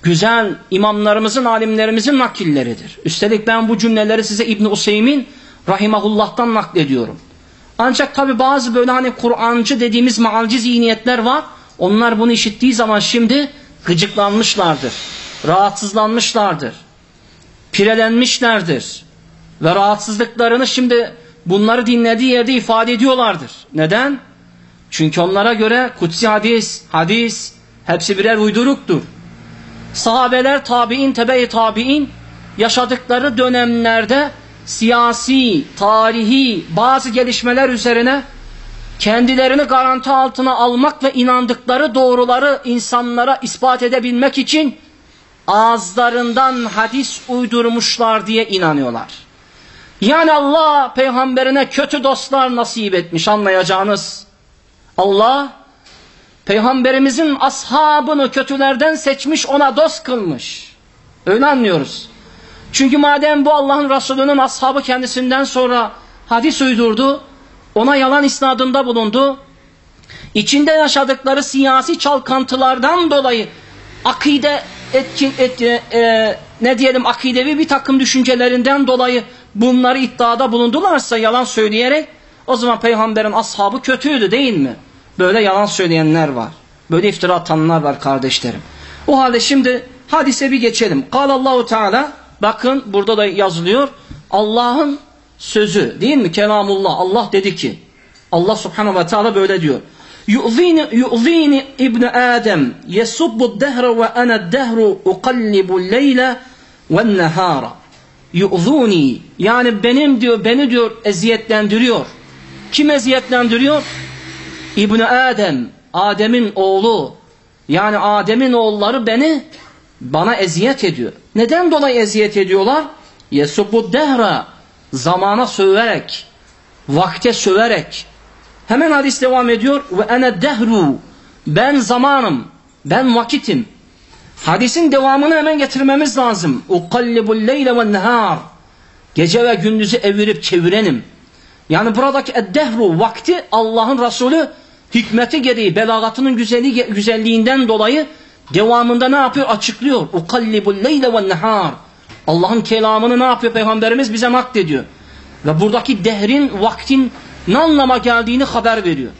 güzel imamlarımızın, alimlerimizin nakilleridir. Üstelik ben bu cümleleri size İbn Useymin rahimahullah'tan naklediyorum. Ancak tabi bazı böyle hani Kur'ancı dediğimiz maalci zihniyetler var. Onlar bunu işittiği zaman şimdi gıcıklanmışlardır. Rahatsızlanmışlardır. Pirelenmişlerdir. Ve rahatsızlıklarını şimdi bunları dinlediği yerde ifade ediyorlardır. Neden? Çünkü onlara göre kutsi hadis, hadis hepsi birer uyduruktur. Sahabeler, tabi'in, tebe-i tabi'in yaşadıkları dönemlerde siyasi, tarihi bazı gelişmeler üzerine kendilerini garanti altına almak ve inandıkları doğruları insanlara ispat edebilmek için ağızlarından hadis uydurmuşlar diye inanıyorlar. Yani Allah peygamberine kötü dostlar nasip etmiş anlayacağınız. Allah peygamberimizin ashabını kötülerden seçmiş ona dost kılmış. Öyle anlıyoruz. Çünkü madem bu Allah'ın Resulü'nün ashabı kendisinden sonra hadis uydurdu, ona yalan isnadında bulundu, içinde yaşadıkları siyasi çalkantılardan dolayı akide etkin, et, e, ne diyelim akidevi bir takım düşüncelerinden dolayı bunları iddiada bulundularsa yalan söyleyerek o zaman peygamberin ashabı kötüydü değil mi? Böyle yalan söyleyenler var. Böyle iftira atanlar var kardeşlerim. O halde şimdi hadise bir geçelim. Allahu Teala bakın burada da yazılıyor. Allah'ın sözü değil mi? Kelamullah. Allah dedi ki Allah subhanahu ve teala böyle diyor. Yu'zini, yu'zini ibn Adem yesubbu dehre ve ana dehru ukallibu leyle ve nehara. Yu'zuni yani benim diyor beni diyor eziyetlendiriyor. Kim eziyetlendiriyor? İbn Adem, Adem'in oğlu. Yani Adem'in oğulları beni bana eziyet ediyor. Neden dolayı eziyet ediyorlar? Yesubbu dehra zamana söverek, vakte söverek. Hemen hadis devam ediyor. Ve ene dehru ben zamanım, ben vakitim. Hadisin devamını hemen getirmemiz lazım. Ukallibul leyle ve nehar. Gece ve gündüzü evirip çevirenim. Yani buradaki eddehru vakti Allah'ın Resulü hikmeti gereği belagatının güzelliği, güzelliğinden dolayı devamında ne yapıyor? Açıklıyor. Ukallibul leyle ve. Allah'ın kelamını ne yapıyor Peygamberimiz bize naklediyor. Ve buradaki dehrin vaktin ne anlama geldiğini haber veriyor.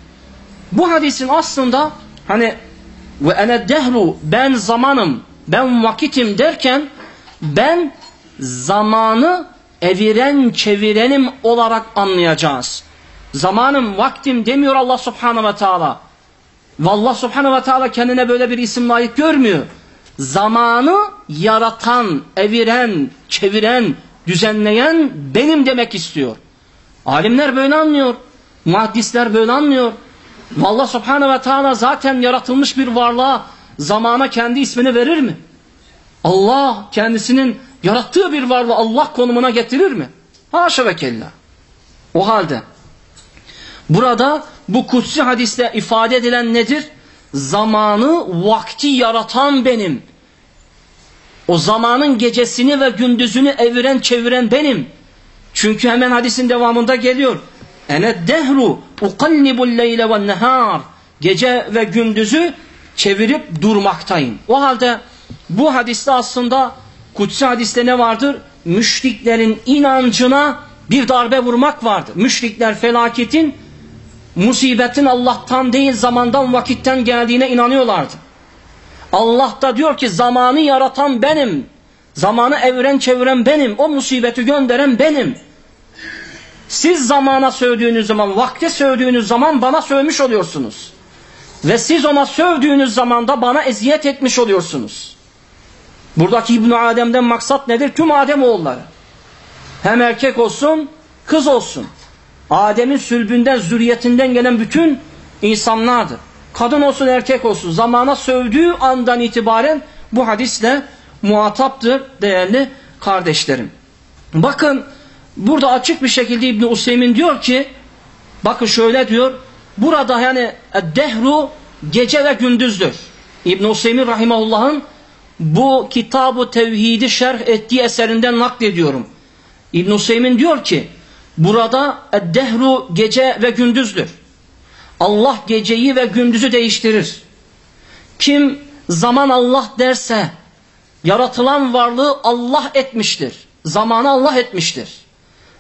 Bu hadisin aslında hani ve ene dehru ben zamanım ben vakitim derken ben zamanı eviren çevirenim olarak anlayacağız. Zamanım vaktim demiyor Allah subhanahu ve teala. Ve Allah subhanahu ve teala kendine böyle bir isim layık görmüyor. Zamanı yaratan, eviren, çeviren, düzenleyen benim demek istiyor. Alimler böyle anlıyor. Muhaddisler böyle anlıyor. Ve Allah subhanahu ve teala zaten yaratılmış bir varlığa zamana kendi ismini verir mi? Allah kendisinin yarattığı bir varlığı Allah konumuna getirir mi? Haşa ve kella. O halde burada bu kutsi hadiste ifade edilen nedir? Zamanı, vakti yaratan benim. O zamanın gecesini ve gündüzünü eviren çeviren benim. Çünkü hemen hadisin devamında geliyor. Ene dehru ukallibul leyle ve nehar. Gece ve gündüzü çevirip durmaktayım. O halde bu hadiste aslında kutsi hadiste ne vardır? Müşriklerin inancına bir darbe vurmak vardır. Müşrikler felaketin, musibetin Allah'tan değil zamandan vakitten geldiğine inanıyorlardı. Allah da diyor ki zamanı yaratan benim. Zamanı evren çeviren benim. O musibeti gönderen benim. Siz zamana sövdüğünüz zaman, vakte sövdüğünüz zaman bana sövmüş oluyorsunuz. Ve siz ona sövdüğünüz zaman da bana eziyet etmiş oluyorsunuz. Buradaki İbn Adem'den maksat nedir? Tüm Adem oğulları. Hem erkek olsun, kız olsun. Adem'in sülbünden, zürriyetinden gelen bütün insanlardır. Kadın olsun, erkek olsun. Zamana sövdüğü andan itibaren bu hadisle muhataptır değerli kardeşlerim. Bakın burada açık bir şekilde İbn Useymin diyor ki bakın şöyle diyor burada yani dehru gece ve gündüzdür. İbn Useymin rahimahullah'ın bu kitabı tevhidi şerh ettiği eserinden naklediyorum. İbn Useymin diyor ki burada dehru gece ve gündüzdür. Allah geceyi ve gündüzü değiştirir. Kim zaman Allah derse yaratılan varlığı Allah etmiştir. Zamanı Allah etmiştir.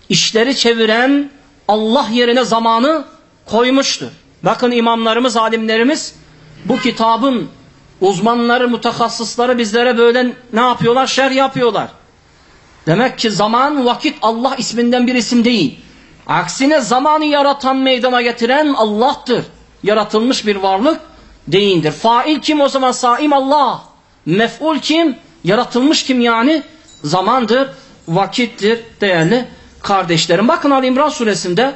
İşleri çeviren Allah yerine zamanı koymuştur. Bakın imamlarımız, alimlerimiz bu kitabın uzmanları, mutakassısları bizlere böyle ne yapıyorlar? Şer yapıyorlar. Demek ki zaman, vakit Allah isminden bir isim değil. Aksine zamanı yaratan, meydana getiren Allah'tır. Yaratılmış bir varlık değildir. Fail kim o zaman? Saim Allah. Mef'ul kim? Yaratılmış kim yani? Zamandır, vakittir değerli kardeşlerim. Bakın Ali İmran suresinde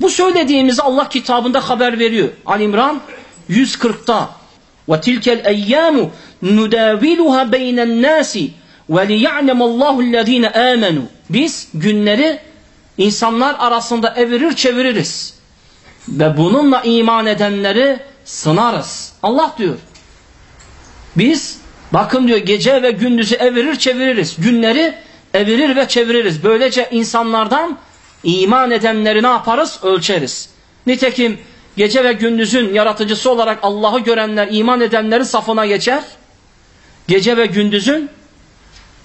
bu söylediğimizi Allah kitabında haber veriyor. Ali İmran 140'ta وَتِلْكَ الْاَيَّامُ نُدَاوِلُهَا بَيْنَ النَّاسِ وَلِيَعْلَمَ اللّٰهُ الَّذ۪ينَ آمَنُوا Biz günleri insanlar arasında evirir çeviririz. Ve bununla iman edenleri sınarız. Allah diyor. Biz bakın diyor gece ve gündüzü evirir çeviririz. Günleri evirir ve çeviririz. Böylece insanlardan iman edenleri ne yaparız? Ölçeriz. Nitekim gece ve gündüzün yaratıcısı olarak Allah'ı görenler, iman edenlerin safına geçer. Gece ve gündüzün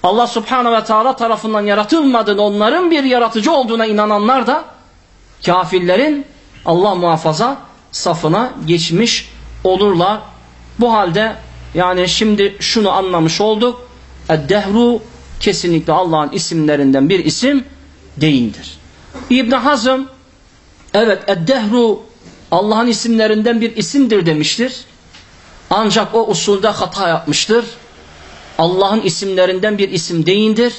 Allah subhanahu ve teala tarafından yaratılmadığını, onların bir yaratıcı olduğuna inananlar da kafirlerin Allah muhafaza safına geçmiş olurlar. Bu halde yani şimdi şunu anlamış olduk. Eddehru kesinlikle Allah'ın isimlerinden bir isim değildir. İbn Hazm evet Eddehru Allah'ın isimlerinden bir isimdir demiştir. Ancak o usulde hata yapmıştır. Allah'ın isimlerinden bir isim değildir.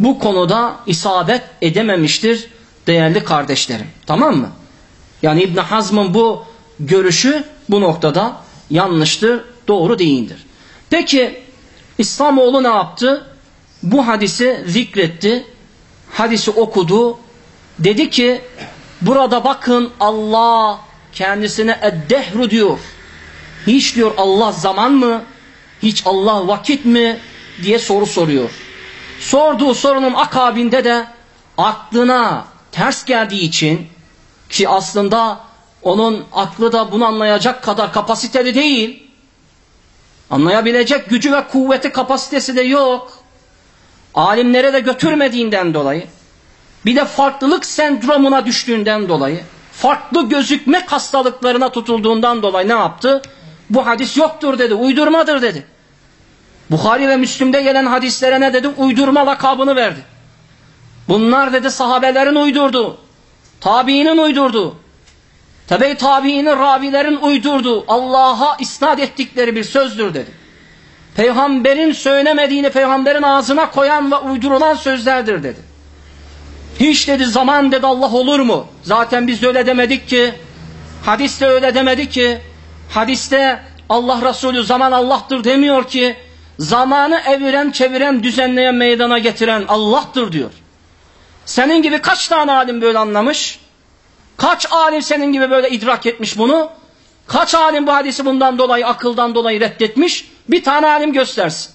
Bu konuda isabet edememiştir değerli kardeşlerim. Tamam mı? Yani İbn Hazm'ın bu görüşü bu noktada yanlıştır, doğru değildir. Peki İslamoğlu ne yaptı? Bu hadisi zikretti. Hadisi okudu. Dedi ki burada bakın Allah kendisine eddehru diyor. Hiç diyor Allah zaman mı? Hiç Allah vakit mi? diye soru soruyor. Sorduğu sorunun akabinde de aklına ters geldiği için ki aslında onun aklı da bunu anlayacak kadar kapasiteli değil. Anlayabilecek gücü ve kuvveti kapasitesi de yok. Alimlere de götürmediğinden dolayı. Bir de farklılık sendromuna düştüğünden dolayı. Farklı gözükmek hastalıklarına tutulduğundan dolayı ne yaptı? Bu hadis yoktur dedi. Uydurmadır dedi. Bukhari ve Müslüm'de gelen hadislere ne dedi? Uydurma lakabını verdi. Bunlar dedi sahabelerin uydurdu. Tabiinin uydurdu. Tabi tabiinin ravilerin uydurdu. Allah'a isnat ettikleri bir sözdür dedi. Peygamberin söylemediğini peygamberin ağzına koyan ve uydurulan sözlerdir dedi. Hiç dedi zaman dedi Allah olur mu? Zaten biz öyle demedik ki. Hadiste öyle demedi ki. Hadiste Allah Resulü zaman Allah'tır demiyor ki. Zamanı eviren, çeviren, düzenleyen, meydana getiren Allah'tır diyor. Senin gibi kaç tane alim böyle anlamış? Kaç alim senin gibi böyle idrak etmiş bunu? Kaç alim bu hadisi bundan dolayı, akıldan dolayı reddetmiş? Bir tane alim göstersin.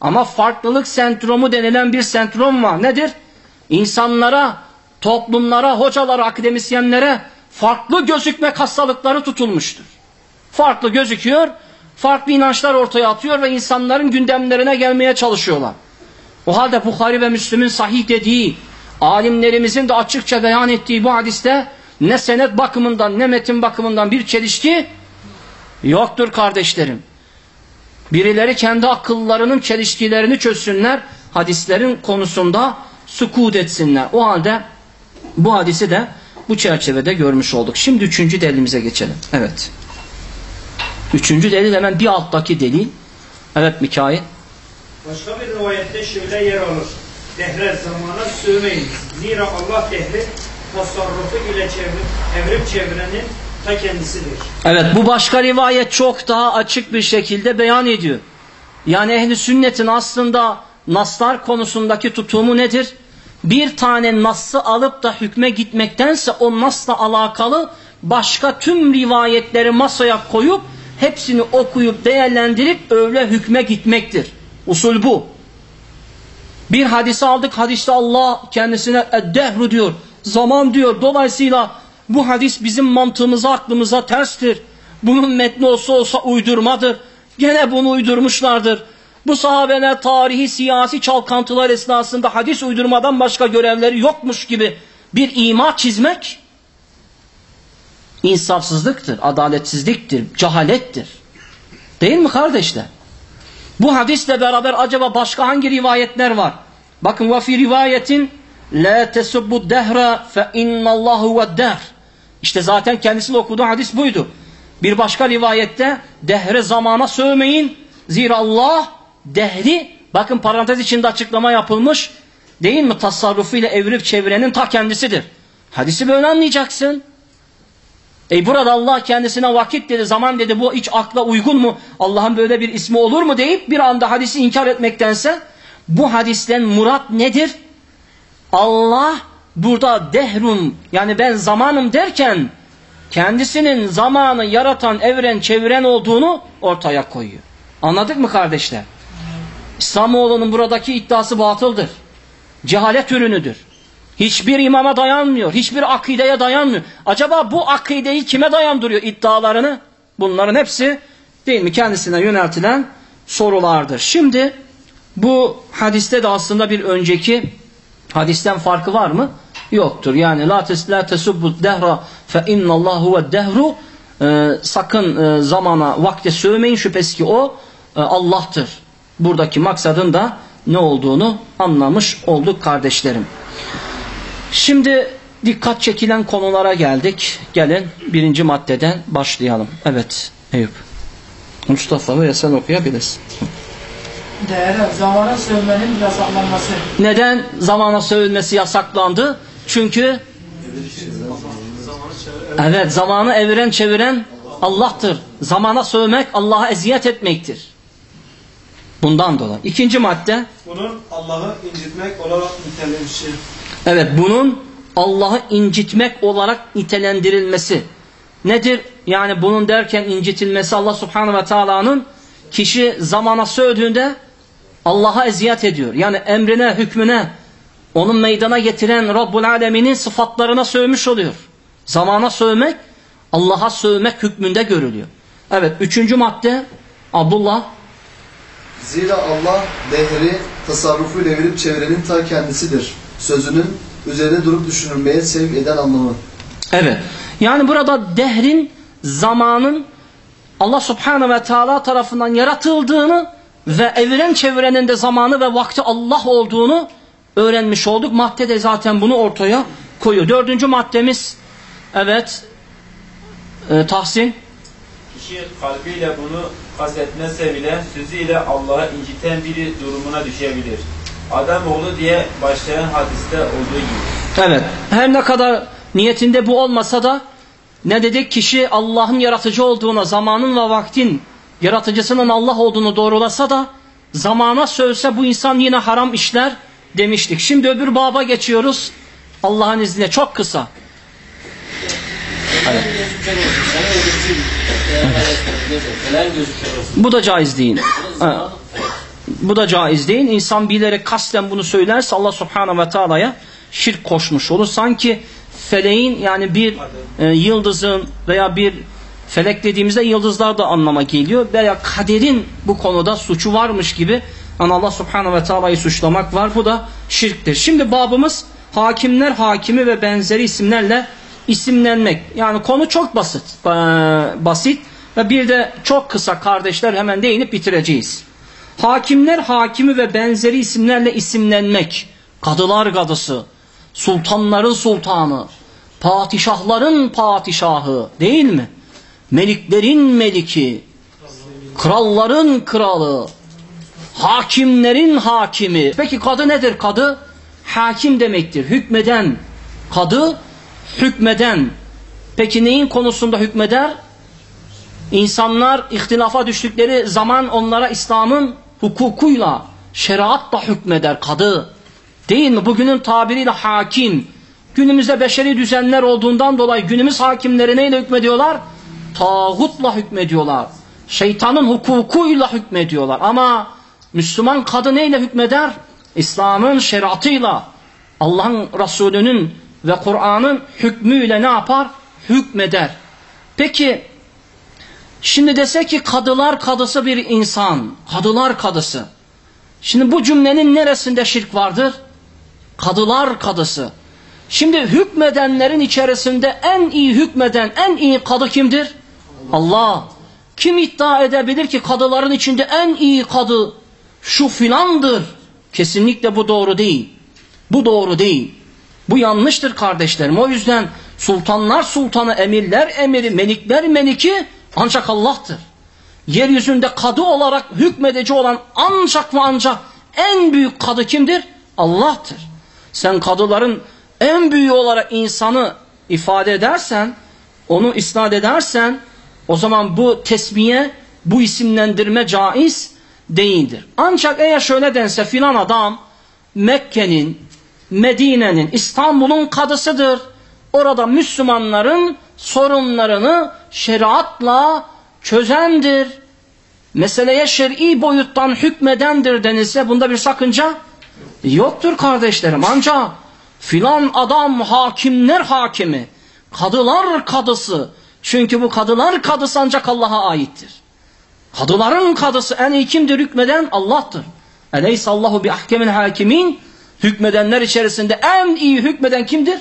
Ama farklılık sendromu denilen bir sendrom var. Nedir? İnsanlara, toplumlara, hocalara, akademisyenlere farklı gözükmek hastalıkları tutulmuştur. Farklı gözüküyor, farklı inançlar ortaya atıyor ve insanların gündemlerine gelmeye çalışıyorlar. O halde Bukhari ve Müslüm'ün sahih dediği, alimlerimizin de açıkça beyan ettiği bu hadiste ne senet bakımından ne metin bakımından bir çelişki yoktur kardeşlerim. Birileri kendi akıllarının çelişkilerini çözsünler, hadislerin konusunda sukut etsinler. O halde bu hadisi de bu çerçevede görmüş olduk. Şimdi üçüncü delilimize geçelim. Evet. Üçüncü delil hemen bir alttaki delil. Evet Mikail. Başka bir rivayette şöyle yer alır. Dehre zamana sövmeyiniz. Zira Allah dehri tasarrufu ile çevirip, evrip çevirenin ta kendisidir. Evet bu başka rivayet çok daha açık bir şekilde beyan ediyor. Yani ehli sünnetin aslında naslar konusundaki tutumu nedir? bir tane nassı alıp da hükme gitmektense o nasla alakalı başka tüm rivayetleri masaya koyup hepsini okuyup değerlendirip öyle hükme gitmektir. Usul bu. Bir hadisi aldık hadiste Allah kendisine eddehru diyor. Zaman diyor. Dolayısıyla bu hadis bizim mantığımıza aklımıza terstir. Bunun metni olsa olsa uydurmadır. Gene bunu uydurmuşlardır. Bu sahabeler tarihi siyasi çalkantılar esnasında hadis uydurmadan başka görevleri yokmuş gibi bir ima çizmek insafsızlıktır, adaletsizliktir, cehalettir. Değil mi kardeşler? Bu hadisle beraber acaba başka hangi rivayetler var? Bakın ve fi rivayetin la tesubbu dehra fe innallahu ve dehr. İşte zaten kendisinin okuduğu hadis buydu. Bir başka rivayette dehre zamana sövmeyin. Zira Allah dehri bakın parantez içinde açıklama yapılmış. Değil mi? Tasarrufuyla evirip çevirenin ta kendisidir. Hadisi böyle anlayacaksın. E burada Allah kendisine vakit dedi, zaman dedi bu hiç akla uygun mu? Allah'ın böyle bir ismi olur mu deyip bir anda hadisi inkar etmektense bu hadisten murat nedir? Allah burada dehrun yani ben zamanım derken kendisinin zamanı yaratan, evren, çeviren olduğunu ortaya koyuyor. Anladık mı kardeşler? İslamoğlu'nun buradaki iddiası batıldır. Cehalet ürünüdür. Hiçbir imama dayanmıyor. Hiçbir akideye dayanmıyor. Acaba bu akideyi kime dayandırıyor iddialarını? Bunların hepsi değil mi kendisine yöneltilen sorulardır. Şimdi bu hadiste de aslında bir önceki hadisten farkı var mı? Yoktur. Yani la tes la tesubbu dehra fe innallahu ve dehru e, sakın e, zamana vakte sövmeyin şüphesiz ki o e, Allah'tır. Buradaki maksadın da ne olduğunu anlamış olduk kardeşlerim. Şimdi dikkat çekilen konulara geldik. Gelin birinci maddeden başlayalım. Evet Eyüp. Mustafa veya sen okuyabilirsin. Değerli zamana sövmenin yasaklanması. Neden zamana sövülmesi yasaklandı? Çünkü evet zamanı eviren çeviren Allah'tır. Zamana sövmek Allah'a eziyet etmektir. Bundan dolayı. İkinci madde. Bunun Allah'ı incitmek olarak nitelenişi. Evet bunun Allah'ı incitmek olarak nitelendirilmesi. Nedir? Yani bunun derken incitilmesi Allah subhanahu ve teala'nın kişi zamana sövdüğünde Allah'a eziyet ediyor. Yani emrine, hükmüne, onun meydana getiren Rabbul Alemin'in sıfatlarına sövmüş oluyor. Zamana sövmek, Allah'a sövmek hükmünde görülüyor. Evet, üçüncü madde Abdullah. Zira Allah dehri tasarrufuyla evirip çevrenin ta kendisidir. Sözünün üzerine durup düşünülmeye sevk eden anlamı. Evet. Yani burada dehrin, zamanın Allah subhanahu ve teala tarafından yaratıldığını ve eviren çevirenin de zamanı ve vakti Allah olduğunu öğrenmiş olduk. Madde de zaten bunu ortaya koyuyor. Dördüncü maddemiz evet e, Tahsin. Kişi kalbiyle bunu kastetmezse bile sözüyle Allah'ı inciten biri durumuna düşebilir. Ademoğlu diye başlayan hadiste olduğu gibi. Evet. Her ne kadar niyetinde bu olmasa da ne dedik? Kişi Allah'ın yaratıcı olduğuna, zamanın ve vaktin yaratıcısının Allah olduğunu doğrulasa da zamana sövse bu insan yine haram işler demiştik. Şimdi öbür baba geçiyoruz. Allah'ın izniyle çok kısa. Evet. Bu da caiz değil. Evet. Bu da caiz değil. İnsan bilerek kasten bunu söylerse Allah subhanahu ve teala'ya şirk koşmuş olur. Sanki feleğin yani bir e, yıldızın veya bir felek dediğimizde yıldızlar da anlama geliyor. Veya kaderin bu konuda suçu varmış gibi yani Allah subhanahu ve teala'yı suçlamak var. Bu da şirktir. Şimdi babımız hakimler hakimi ve benzeri isimlerle isimlenmek. Yani konu çok basit. Ee, basit ve bir de çok kısa kardeşler hemen değinip bitireceğiz. Hakimler hakimi ve benzeri isimlerle isimlenmek. Kadılar kadısı, sultanların sultanı, padişahların padişahı değil mi? Meliklerin meliki, kralların kralı, hakimlerin hakimi. Peki kadı nedir kadı? Hakim demektir, hükmeden. Kadı, hükmeden. Peki neyin konusunda hükmeder? İnsanlar ihtilafa düştükleri zaman onlara İslam'ın hukukuyla, şeriatla hükmeder kadı. Değil mi? Bugünün tabiriyle hakim. Günümüzde beşeri düzenler olduğundan dolayı günümüz hakimleri neyle hükmediyorlar? Tağutla hükmediyorlar. Şeytanın hukukuyla hükmediyorlar. Ama Müslüman kadı neyle hükmeder? İslam'ın şeriatıyla, Allah'ın Resulü'nün ve Kur'an'ın hükmüyle ne yapar? Hükmeder. Peki, şimdi dese ki kadılar kadısı bir insan, kadılar kadısı. Şimdi bu cümlenin neresinde şirk vardır? Kadılar kadısı. Şimdi hükmedenlerin içerisinde en iyi hükmeden, en iyi kadı kimdir? Allah. Kim iddia edebilir ki kadıların içinde en iyi kadı şu filandır? Kesinlikle bu doğru değil. Bu doğru değil. Bu yanlıştır kardeşlerim. O yüzden sultanlar sultanı, emirler emiri, melikler meliki ancak Allah'tır. Yeryüzünde kadı olarak hükmedici olan ancak ve ancak en büyük kadı kimdir? Allah'tır. Sen kadıların en büyüğü olarak insanı ifade edersen, onu isnat edersen, o zaman bu tesmiye, bu isimlendirme caiz değildir. Ancak eğer şöyle dense filan adam Mekke'nin, Medine'nin, İstanbul'un kadısıdır. Orada Müslümanların sorunlarını şeriatla çözendir. Meseleye şer'i boyuttan hükmedendir denilse bunda bir sakınca yoktur kardeşlerim. Ancak filan adam hakimler hakimi, kadılar kadısı. Çünkü bu kadılar kadısı ancak Allah'a aittir. Kadıların kadısı en iyi kimdir hükmeden? Allah'tır. Eleyse Allahu bi ahkemil hakimin hükmedenler içerisinde en iyi hükmeden kimdir?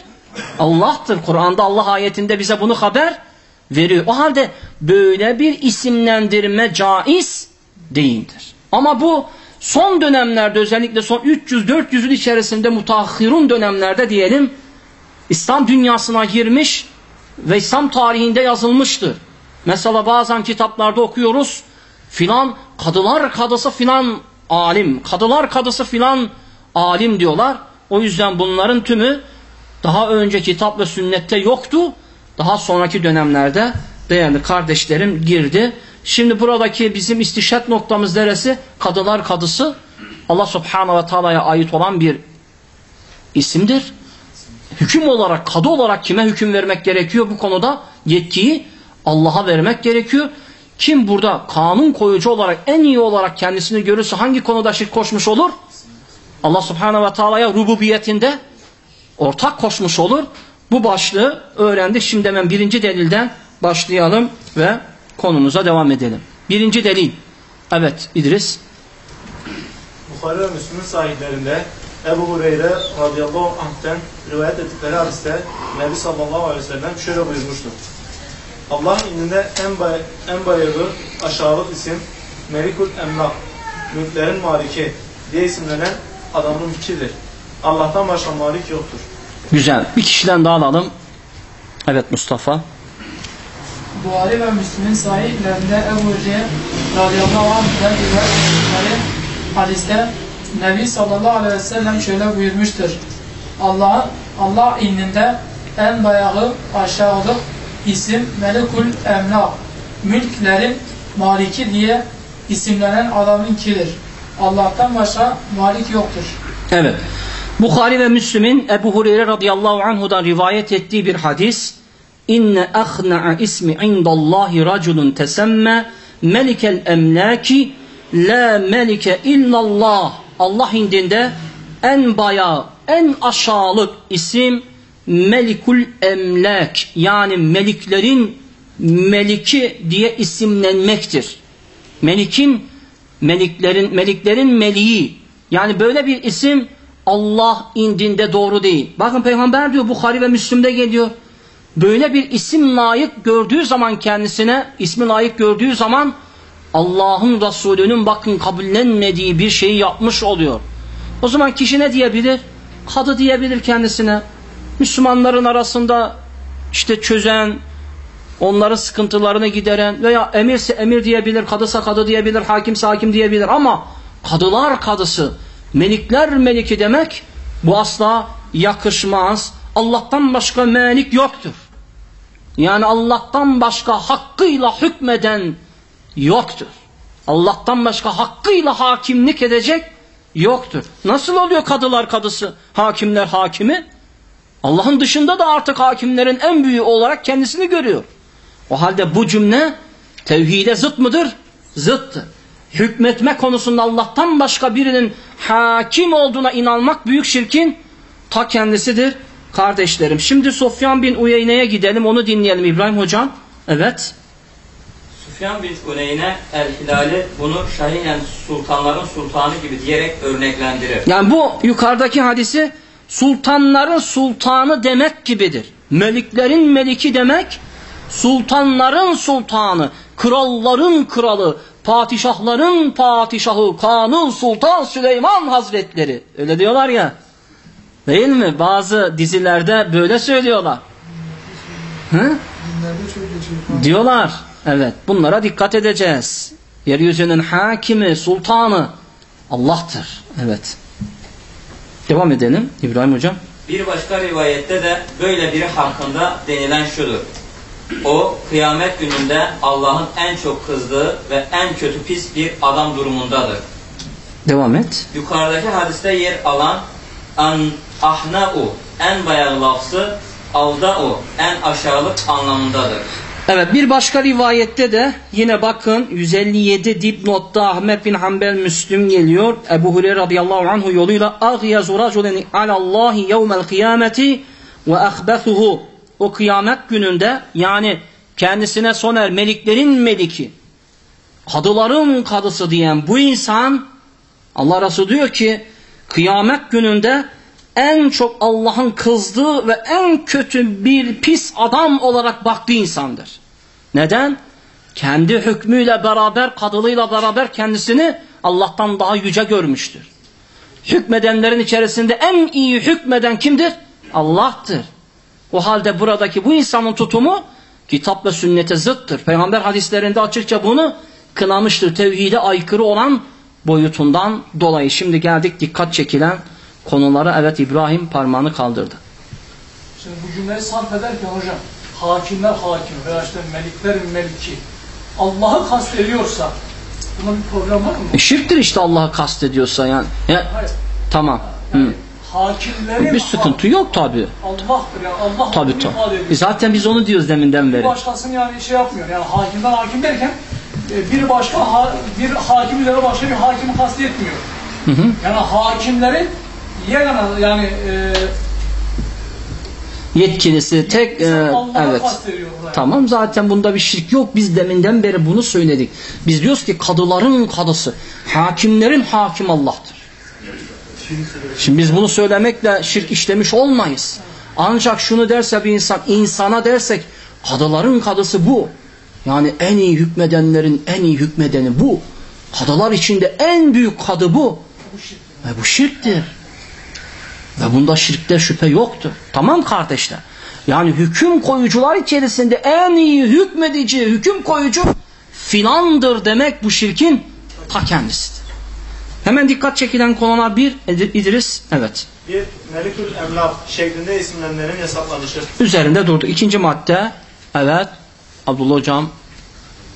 Allah'tır. Kur'an'da Allah ayetinde bize bunu haber veriyor. O halde böyle bir isimlendirme caiz değildir. Ama bu son dönemlerde özellikle son 300-400'ün içerisinde mutahhirun dönemlerde diyelim İslam dünyasına girmiş ve İslam tarihinde yazılmıştır. Mesela bazen kitaplarda okuyoruz filan kadılar kadısı filan alim, kadılar kadısı filan alim diyorlar. O yüzden bunların tümü daha önce kitap ve sünnette yoktu. Daha sonraki dönemlerde değerli kardeşlerim girdi. Şimdi buradaki bizim istişat noktamız neresi? Kadılar kadısı Allah subhanahu ve teala'ya ait olan bir isimdir. Hüküm olarak, kadı olarak kime hüküm vermek gerekiyor bu konuda? Yetkiyi Allah'a vermek gerekiyor. Kim burada kanun koyucu olarak en iyi olarak kendisini görürse hangi konuda şirk koşmuş olur? Allah subhanahu ve teala'ya rububiyetinde ortak koşmuş olur. Bu başlığı öğrendik. Şimdi hemen birinci delilden başlayalım ve konumuza devam edelim. Birinci delil. Evet İdris. Bukhari ve Müslüm'ün sahiplerinde Ebu Hureyre radıyallahu anh'ten rivayet ettikleri hadiste Nebi sallallahu aleyhi ve sellem şöyle buyurmuştur. Allah indinde en, bay, en bayırlı aşağılık isim Melikul Emlak, mülklerin maliki diye isimlenen adamın ikidir. Allah'tan başka malik yoktur. Güzel. Bir kişiden daha alalım. Evet Mustafa. Buhari ve Müslim'in sahiplerinde Ebu Hureyre radıyallahu anh'den rivayet hadiste Nebi sallallahu aleyhi ve sellem şöyle buyurmuştur. Allah Allah indinde en bayağı aşağılık isim Melikul Emlak, mülklerin maliki diye isimlenen adamınkidir. Allah'tan başka malik yoktur. Evet. Bukhari ve Müslim'in Ebu Hureyre radıyallahu anhudan rivayet ettiği bir hadis. İnne ahna'a ismi indallahi raculun tesemme melikel emlaki la melike illallah. Allah indinde en bayağı, en aşağılık isim Melikul Emlak yani meliklerin meliki diye isimlenmektir. Melikin meliklerin meliklerin meliği yani böyle bir isim Allah indinde doğru değil. Bakın peygamber diyor Bukhari ve Müslim'de geliyor. Böyle bir isim layık gördüğü zaman kendisine ismi layık gördüğü zaman Allah'ın Resulü'nün bakın kabullenmediği bir şeyi yapmış oluyor. O zaman kişi ne diyebilir? Kadı diyebilir kendisine. Müslümanların arasında işte çözen, onların sıkıntılarını gideren veya emirse emir diyebilir, kadısa kadı diyebilir, hakimse hakim diyebilir ama kadılar kadısı, melikler meliki demek bu asla yakışmaz. Allah'tan başka melik yoktur. Yani Allah'tan başka hakkıyla hükmeden yoktur. Allah'tan başka hakkıyla hakimlik edecek yoktur. Nasıl oluyor kadılar kadısı, hakimler hakimi? Allah'ın dışında da artık hakimlerin en büyüğü olarak kendisini görüyor. O halde bu cümle tevhide zıt mıdır? Zıttır. Hükmetme konusunda Allah'tan başka birinin hakim olduğuna inanmak büyük şirkin ta kendisidir kardeşlerim. Şimdi Sofyan bin Uyeyne'ye gidelim onu dinleyelim İbrahim hocam. Evet. Süfyan bin Uneyne el-Hilali bunu şahiyen sultanların sultanı gibi diyerek örneklendirir. Yani bu yukarıdaki hadisi sultanların sultanı demek gibidir. Meliklerin meliki demek sultanların sultanı, kralların kralı, padişahların padişahı, Kanun Sultan Süleyman Hazretleri. Öyle diyorlar ya. Değil mi? Bazı dizilerde böyle söylüyorlar. Hı? Dinlerde çok geçiyor. Diyorlar. Evet. Bunlara dikkat edeceğiz. Yeryüzünün hakimi, sultanı Allah'tır. Evet. Devam edelim İbrahim hocam. Bir başka rivayette de böyle biri hakkında denilen şudur. O kıyamet gününde Allah'ın en çok kızdığı ve en kötü pis bir adam durumundadır. Devam et. Yukarıdaki hadiste yer alan an ahna'u en bayağı lafzı alda'u en aşağılık anlamındadır. Evet bir başka rivayette de yine bakın 157 dipnotta Ahmet bin Hanbel Müslüm geliyor. Ebu Hureyre radıyallahu anhu yoluyla Ağyazu raculen alallahi yevmel kıyameti ve ahbethuhu o kıyamet gününde yani kendisine soner meliklerin meliki kadıların kadısı diyen bu insan Allah Resulü diyor ki kıyamet gününde en çok Allah'ın kızdığı ve en kötü bir pis adam olarak baktığı insandır. Neden? Kendi hükmüyle beraber, kadılıyla beraber kendisini Allah'tan daha yüce görmüştür. Hükmedenlerin içerisinde en iyi hükmeden kimdir? Allah'tır. O halde buradaki bu insanın tutumu kitap ve sünnete zıttır. Peygamber hadislerinde açıkça bunu kınamıştır. Tevhide aykırı olan boyutundan dolayı. Şimdi geldik dikkat çekilen konulara. Evet İbrahim parmağını kaldırdı. Şimdi bu cümleyi sarf ederken hocam hakimler hakim veya işte melikler meliki Allah'ı kastediyorsa buna bir problem var mı? E, şirktir işte Allah'ı kastediyorsa yani. Ya, Hayır. tamam. Hı. Hakimlerin Bir sıkıntı yok tabi. Allah'tır yani Allah Tabi tabi. E zaten biz onu diyoruz deminden beri. başkasını yani şey yapmıyor. Yani hakimden hakim derken e, bir başka bir hakim üzerine başka bir hakimi kastetmiyor. Hı hı. Yani hakimlerin yegane yani e, Yetkilisi tek e, evet. Tamam zaten bunda bir şirk yok. Biz deminden beri bunu söyledik. Biz diyoruz ki kadıların kadısı, hakimlerin hakim Allah'tır. Şimdi biz bunu söylemekle şirk işlemiş olmayız. Ancak şunu derse bir insan, insana dersek kadıların kadısı bu. Yani en iyi hükmedenlerin en iyi hükmedeni bu. Kadılar içinde en büyük kadı bu. Ve bu şirktir. Ve bunda şirkte şüphe yoktur. Tamam kardeşler. Yani hüküm koyucular içerisinde en iyi hükmedici, hüküm koyucu filandır demek bu şirkin ta kendisidir. Hemen dikkat çekilen konular bir İdris. Evet. Bir Melikül Emlak şeklinde isimlenmenin yasaklanışı. Üzerinde durdu. İkinci madde. Evet. Abdullah hocam.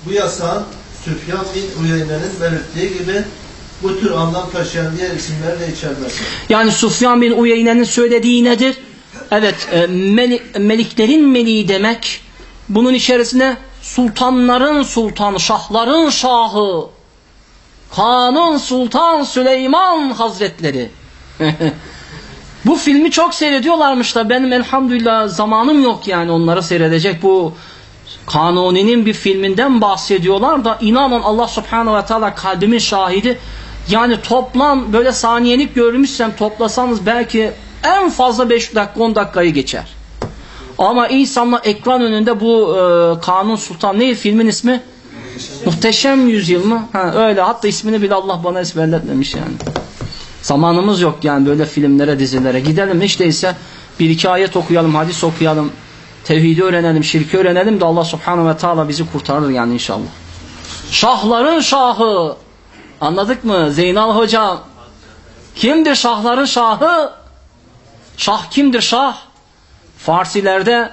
Bu yasağın Süfyan bin Uyeyne'nin belirttiği gibi bu tür anlam taşıyan diğer isimleri de içermez. Yani Sufyan bin Uyeyne'nin söylediği nedir? Evet, e, meli- meliklerin meliği demek. Bunun içerisine sultanların sultanı, şahların şahı, Kanun Sultan Süleyman Hazretleri. Bu filmi çok seyrediyorlarmış da benim elhamdülillah zamanım yok yani onları seyredecek. Bu Kanuni'nin bir filminden bahsediyorlar da inanın Allah subhanahu ve teala kalbimin şahidi. Yani toplam böyle saniyelik görmüşsem toplasanız belki en fazla 5 dakika 10 dakikayı geçer. Ama insanlar ekran önünde bu e, Kanun Sultan ne filmin ismi? Muhteşem Yüzyıl mı? Ha, öyle hatta ismini bile Allah bana ezberletmemiş yani. Zamanımız yok yani böyle filmlere dizilere. Gidelim hiç değilse bir iki ayet okuyalım, hadis okuyalım. Tevhidi öğrenelim, şirki öğrenelim de Allah subhanahu ve teala bizi kurtarır yani inşallah. Şahların şahı. Anladık mı? Zeynal hocam. Kimdir şahların şahı? Şah kimdir şah? Farsilerde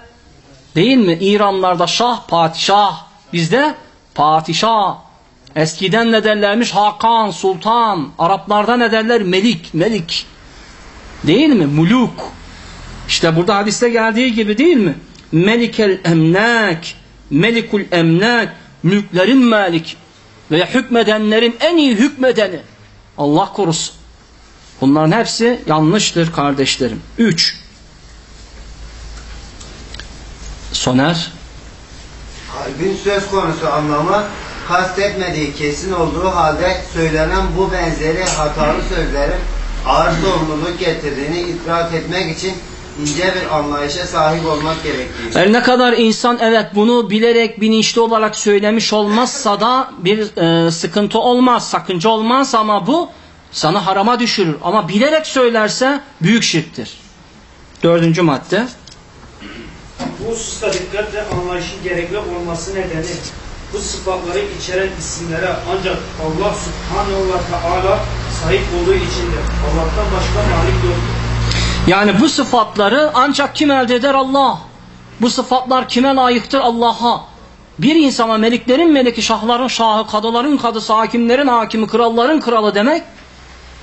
değil mi? İranlarda şah, padişah. Bizde padişah. Eskiden ne derlermiş? Hakan, sultan. Araplarda ne derler? Melik, melik. Değil mi? Muluk. İşte burada hadiste geldiği gibi değil mi? Melikel emlak, melikul emlak, mülklerin malik veya hükmedenlerin en iyi hükmedeni. Allah korusun. Bunların hepsi yanlıştır kardeşlerim. Üç. Soner. Kalbin söz konusu anlamı kastetmediği kesin olduğu halde söylenen bu benzeri hatalı sözlerin ağır sorumluluk getirdiğini idrak etmek için ince bir anlayışa sahip olmak gerektiği. Her ne kadar insan evet bunu bilerek bilinçli olarak söylemiş olmazsa da bir e, sıkıntı olmaz, sakınca olmaz ama bu sana harama düşürür. Ama bilerek söylerse büyük şirktir. Dördüncü madde. Bu hususta dikkatle anlayışın gerekli olması nedeni bu sıfatları içeren isimlere ancak Allah subhanehu ve teala sahip olduğu içindir. Allah'tan başka malik yoktur. Yani bu sıfatları ancak kim elde eder? Allah. Bu sıfatlar kime layıktır? Allah'a. Bir insana meliklerin meleki, şahların şahı, kadıların kadısı, hakimlerin hakimi, kralların kralı demek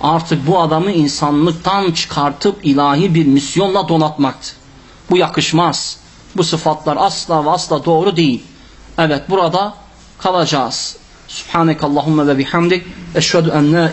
artık bu adamı insanlıktan çıkartıp ilahi bir misyonla donatmaktır. Bu yakışmaz. Bu sıfatlar asla ve asla doğru değil. Evet burada kalacağız. Subhanekallahumma ve bihamdik. Eşhedü en la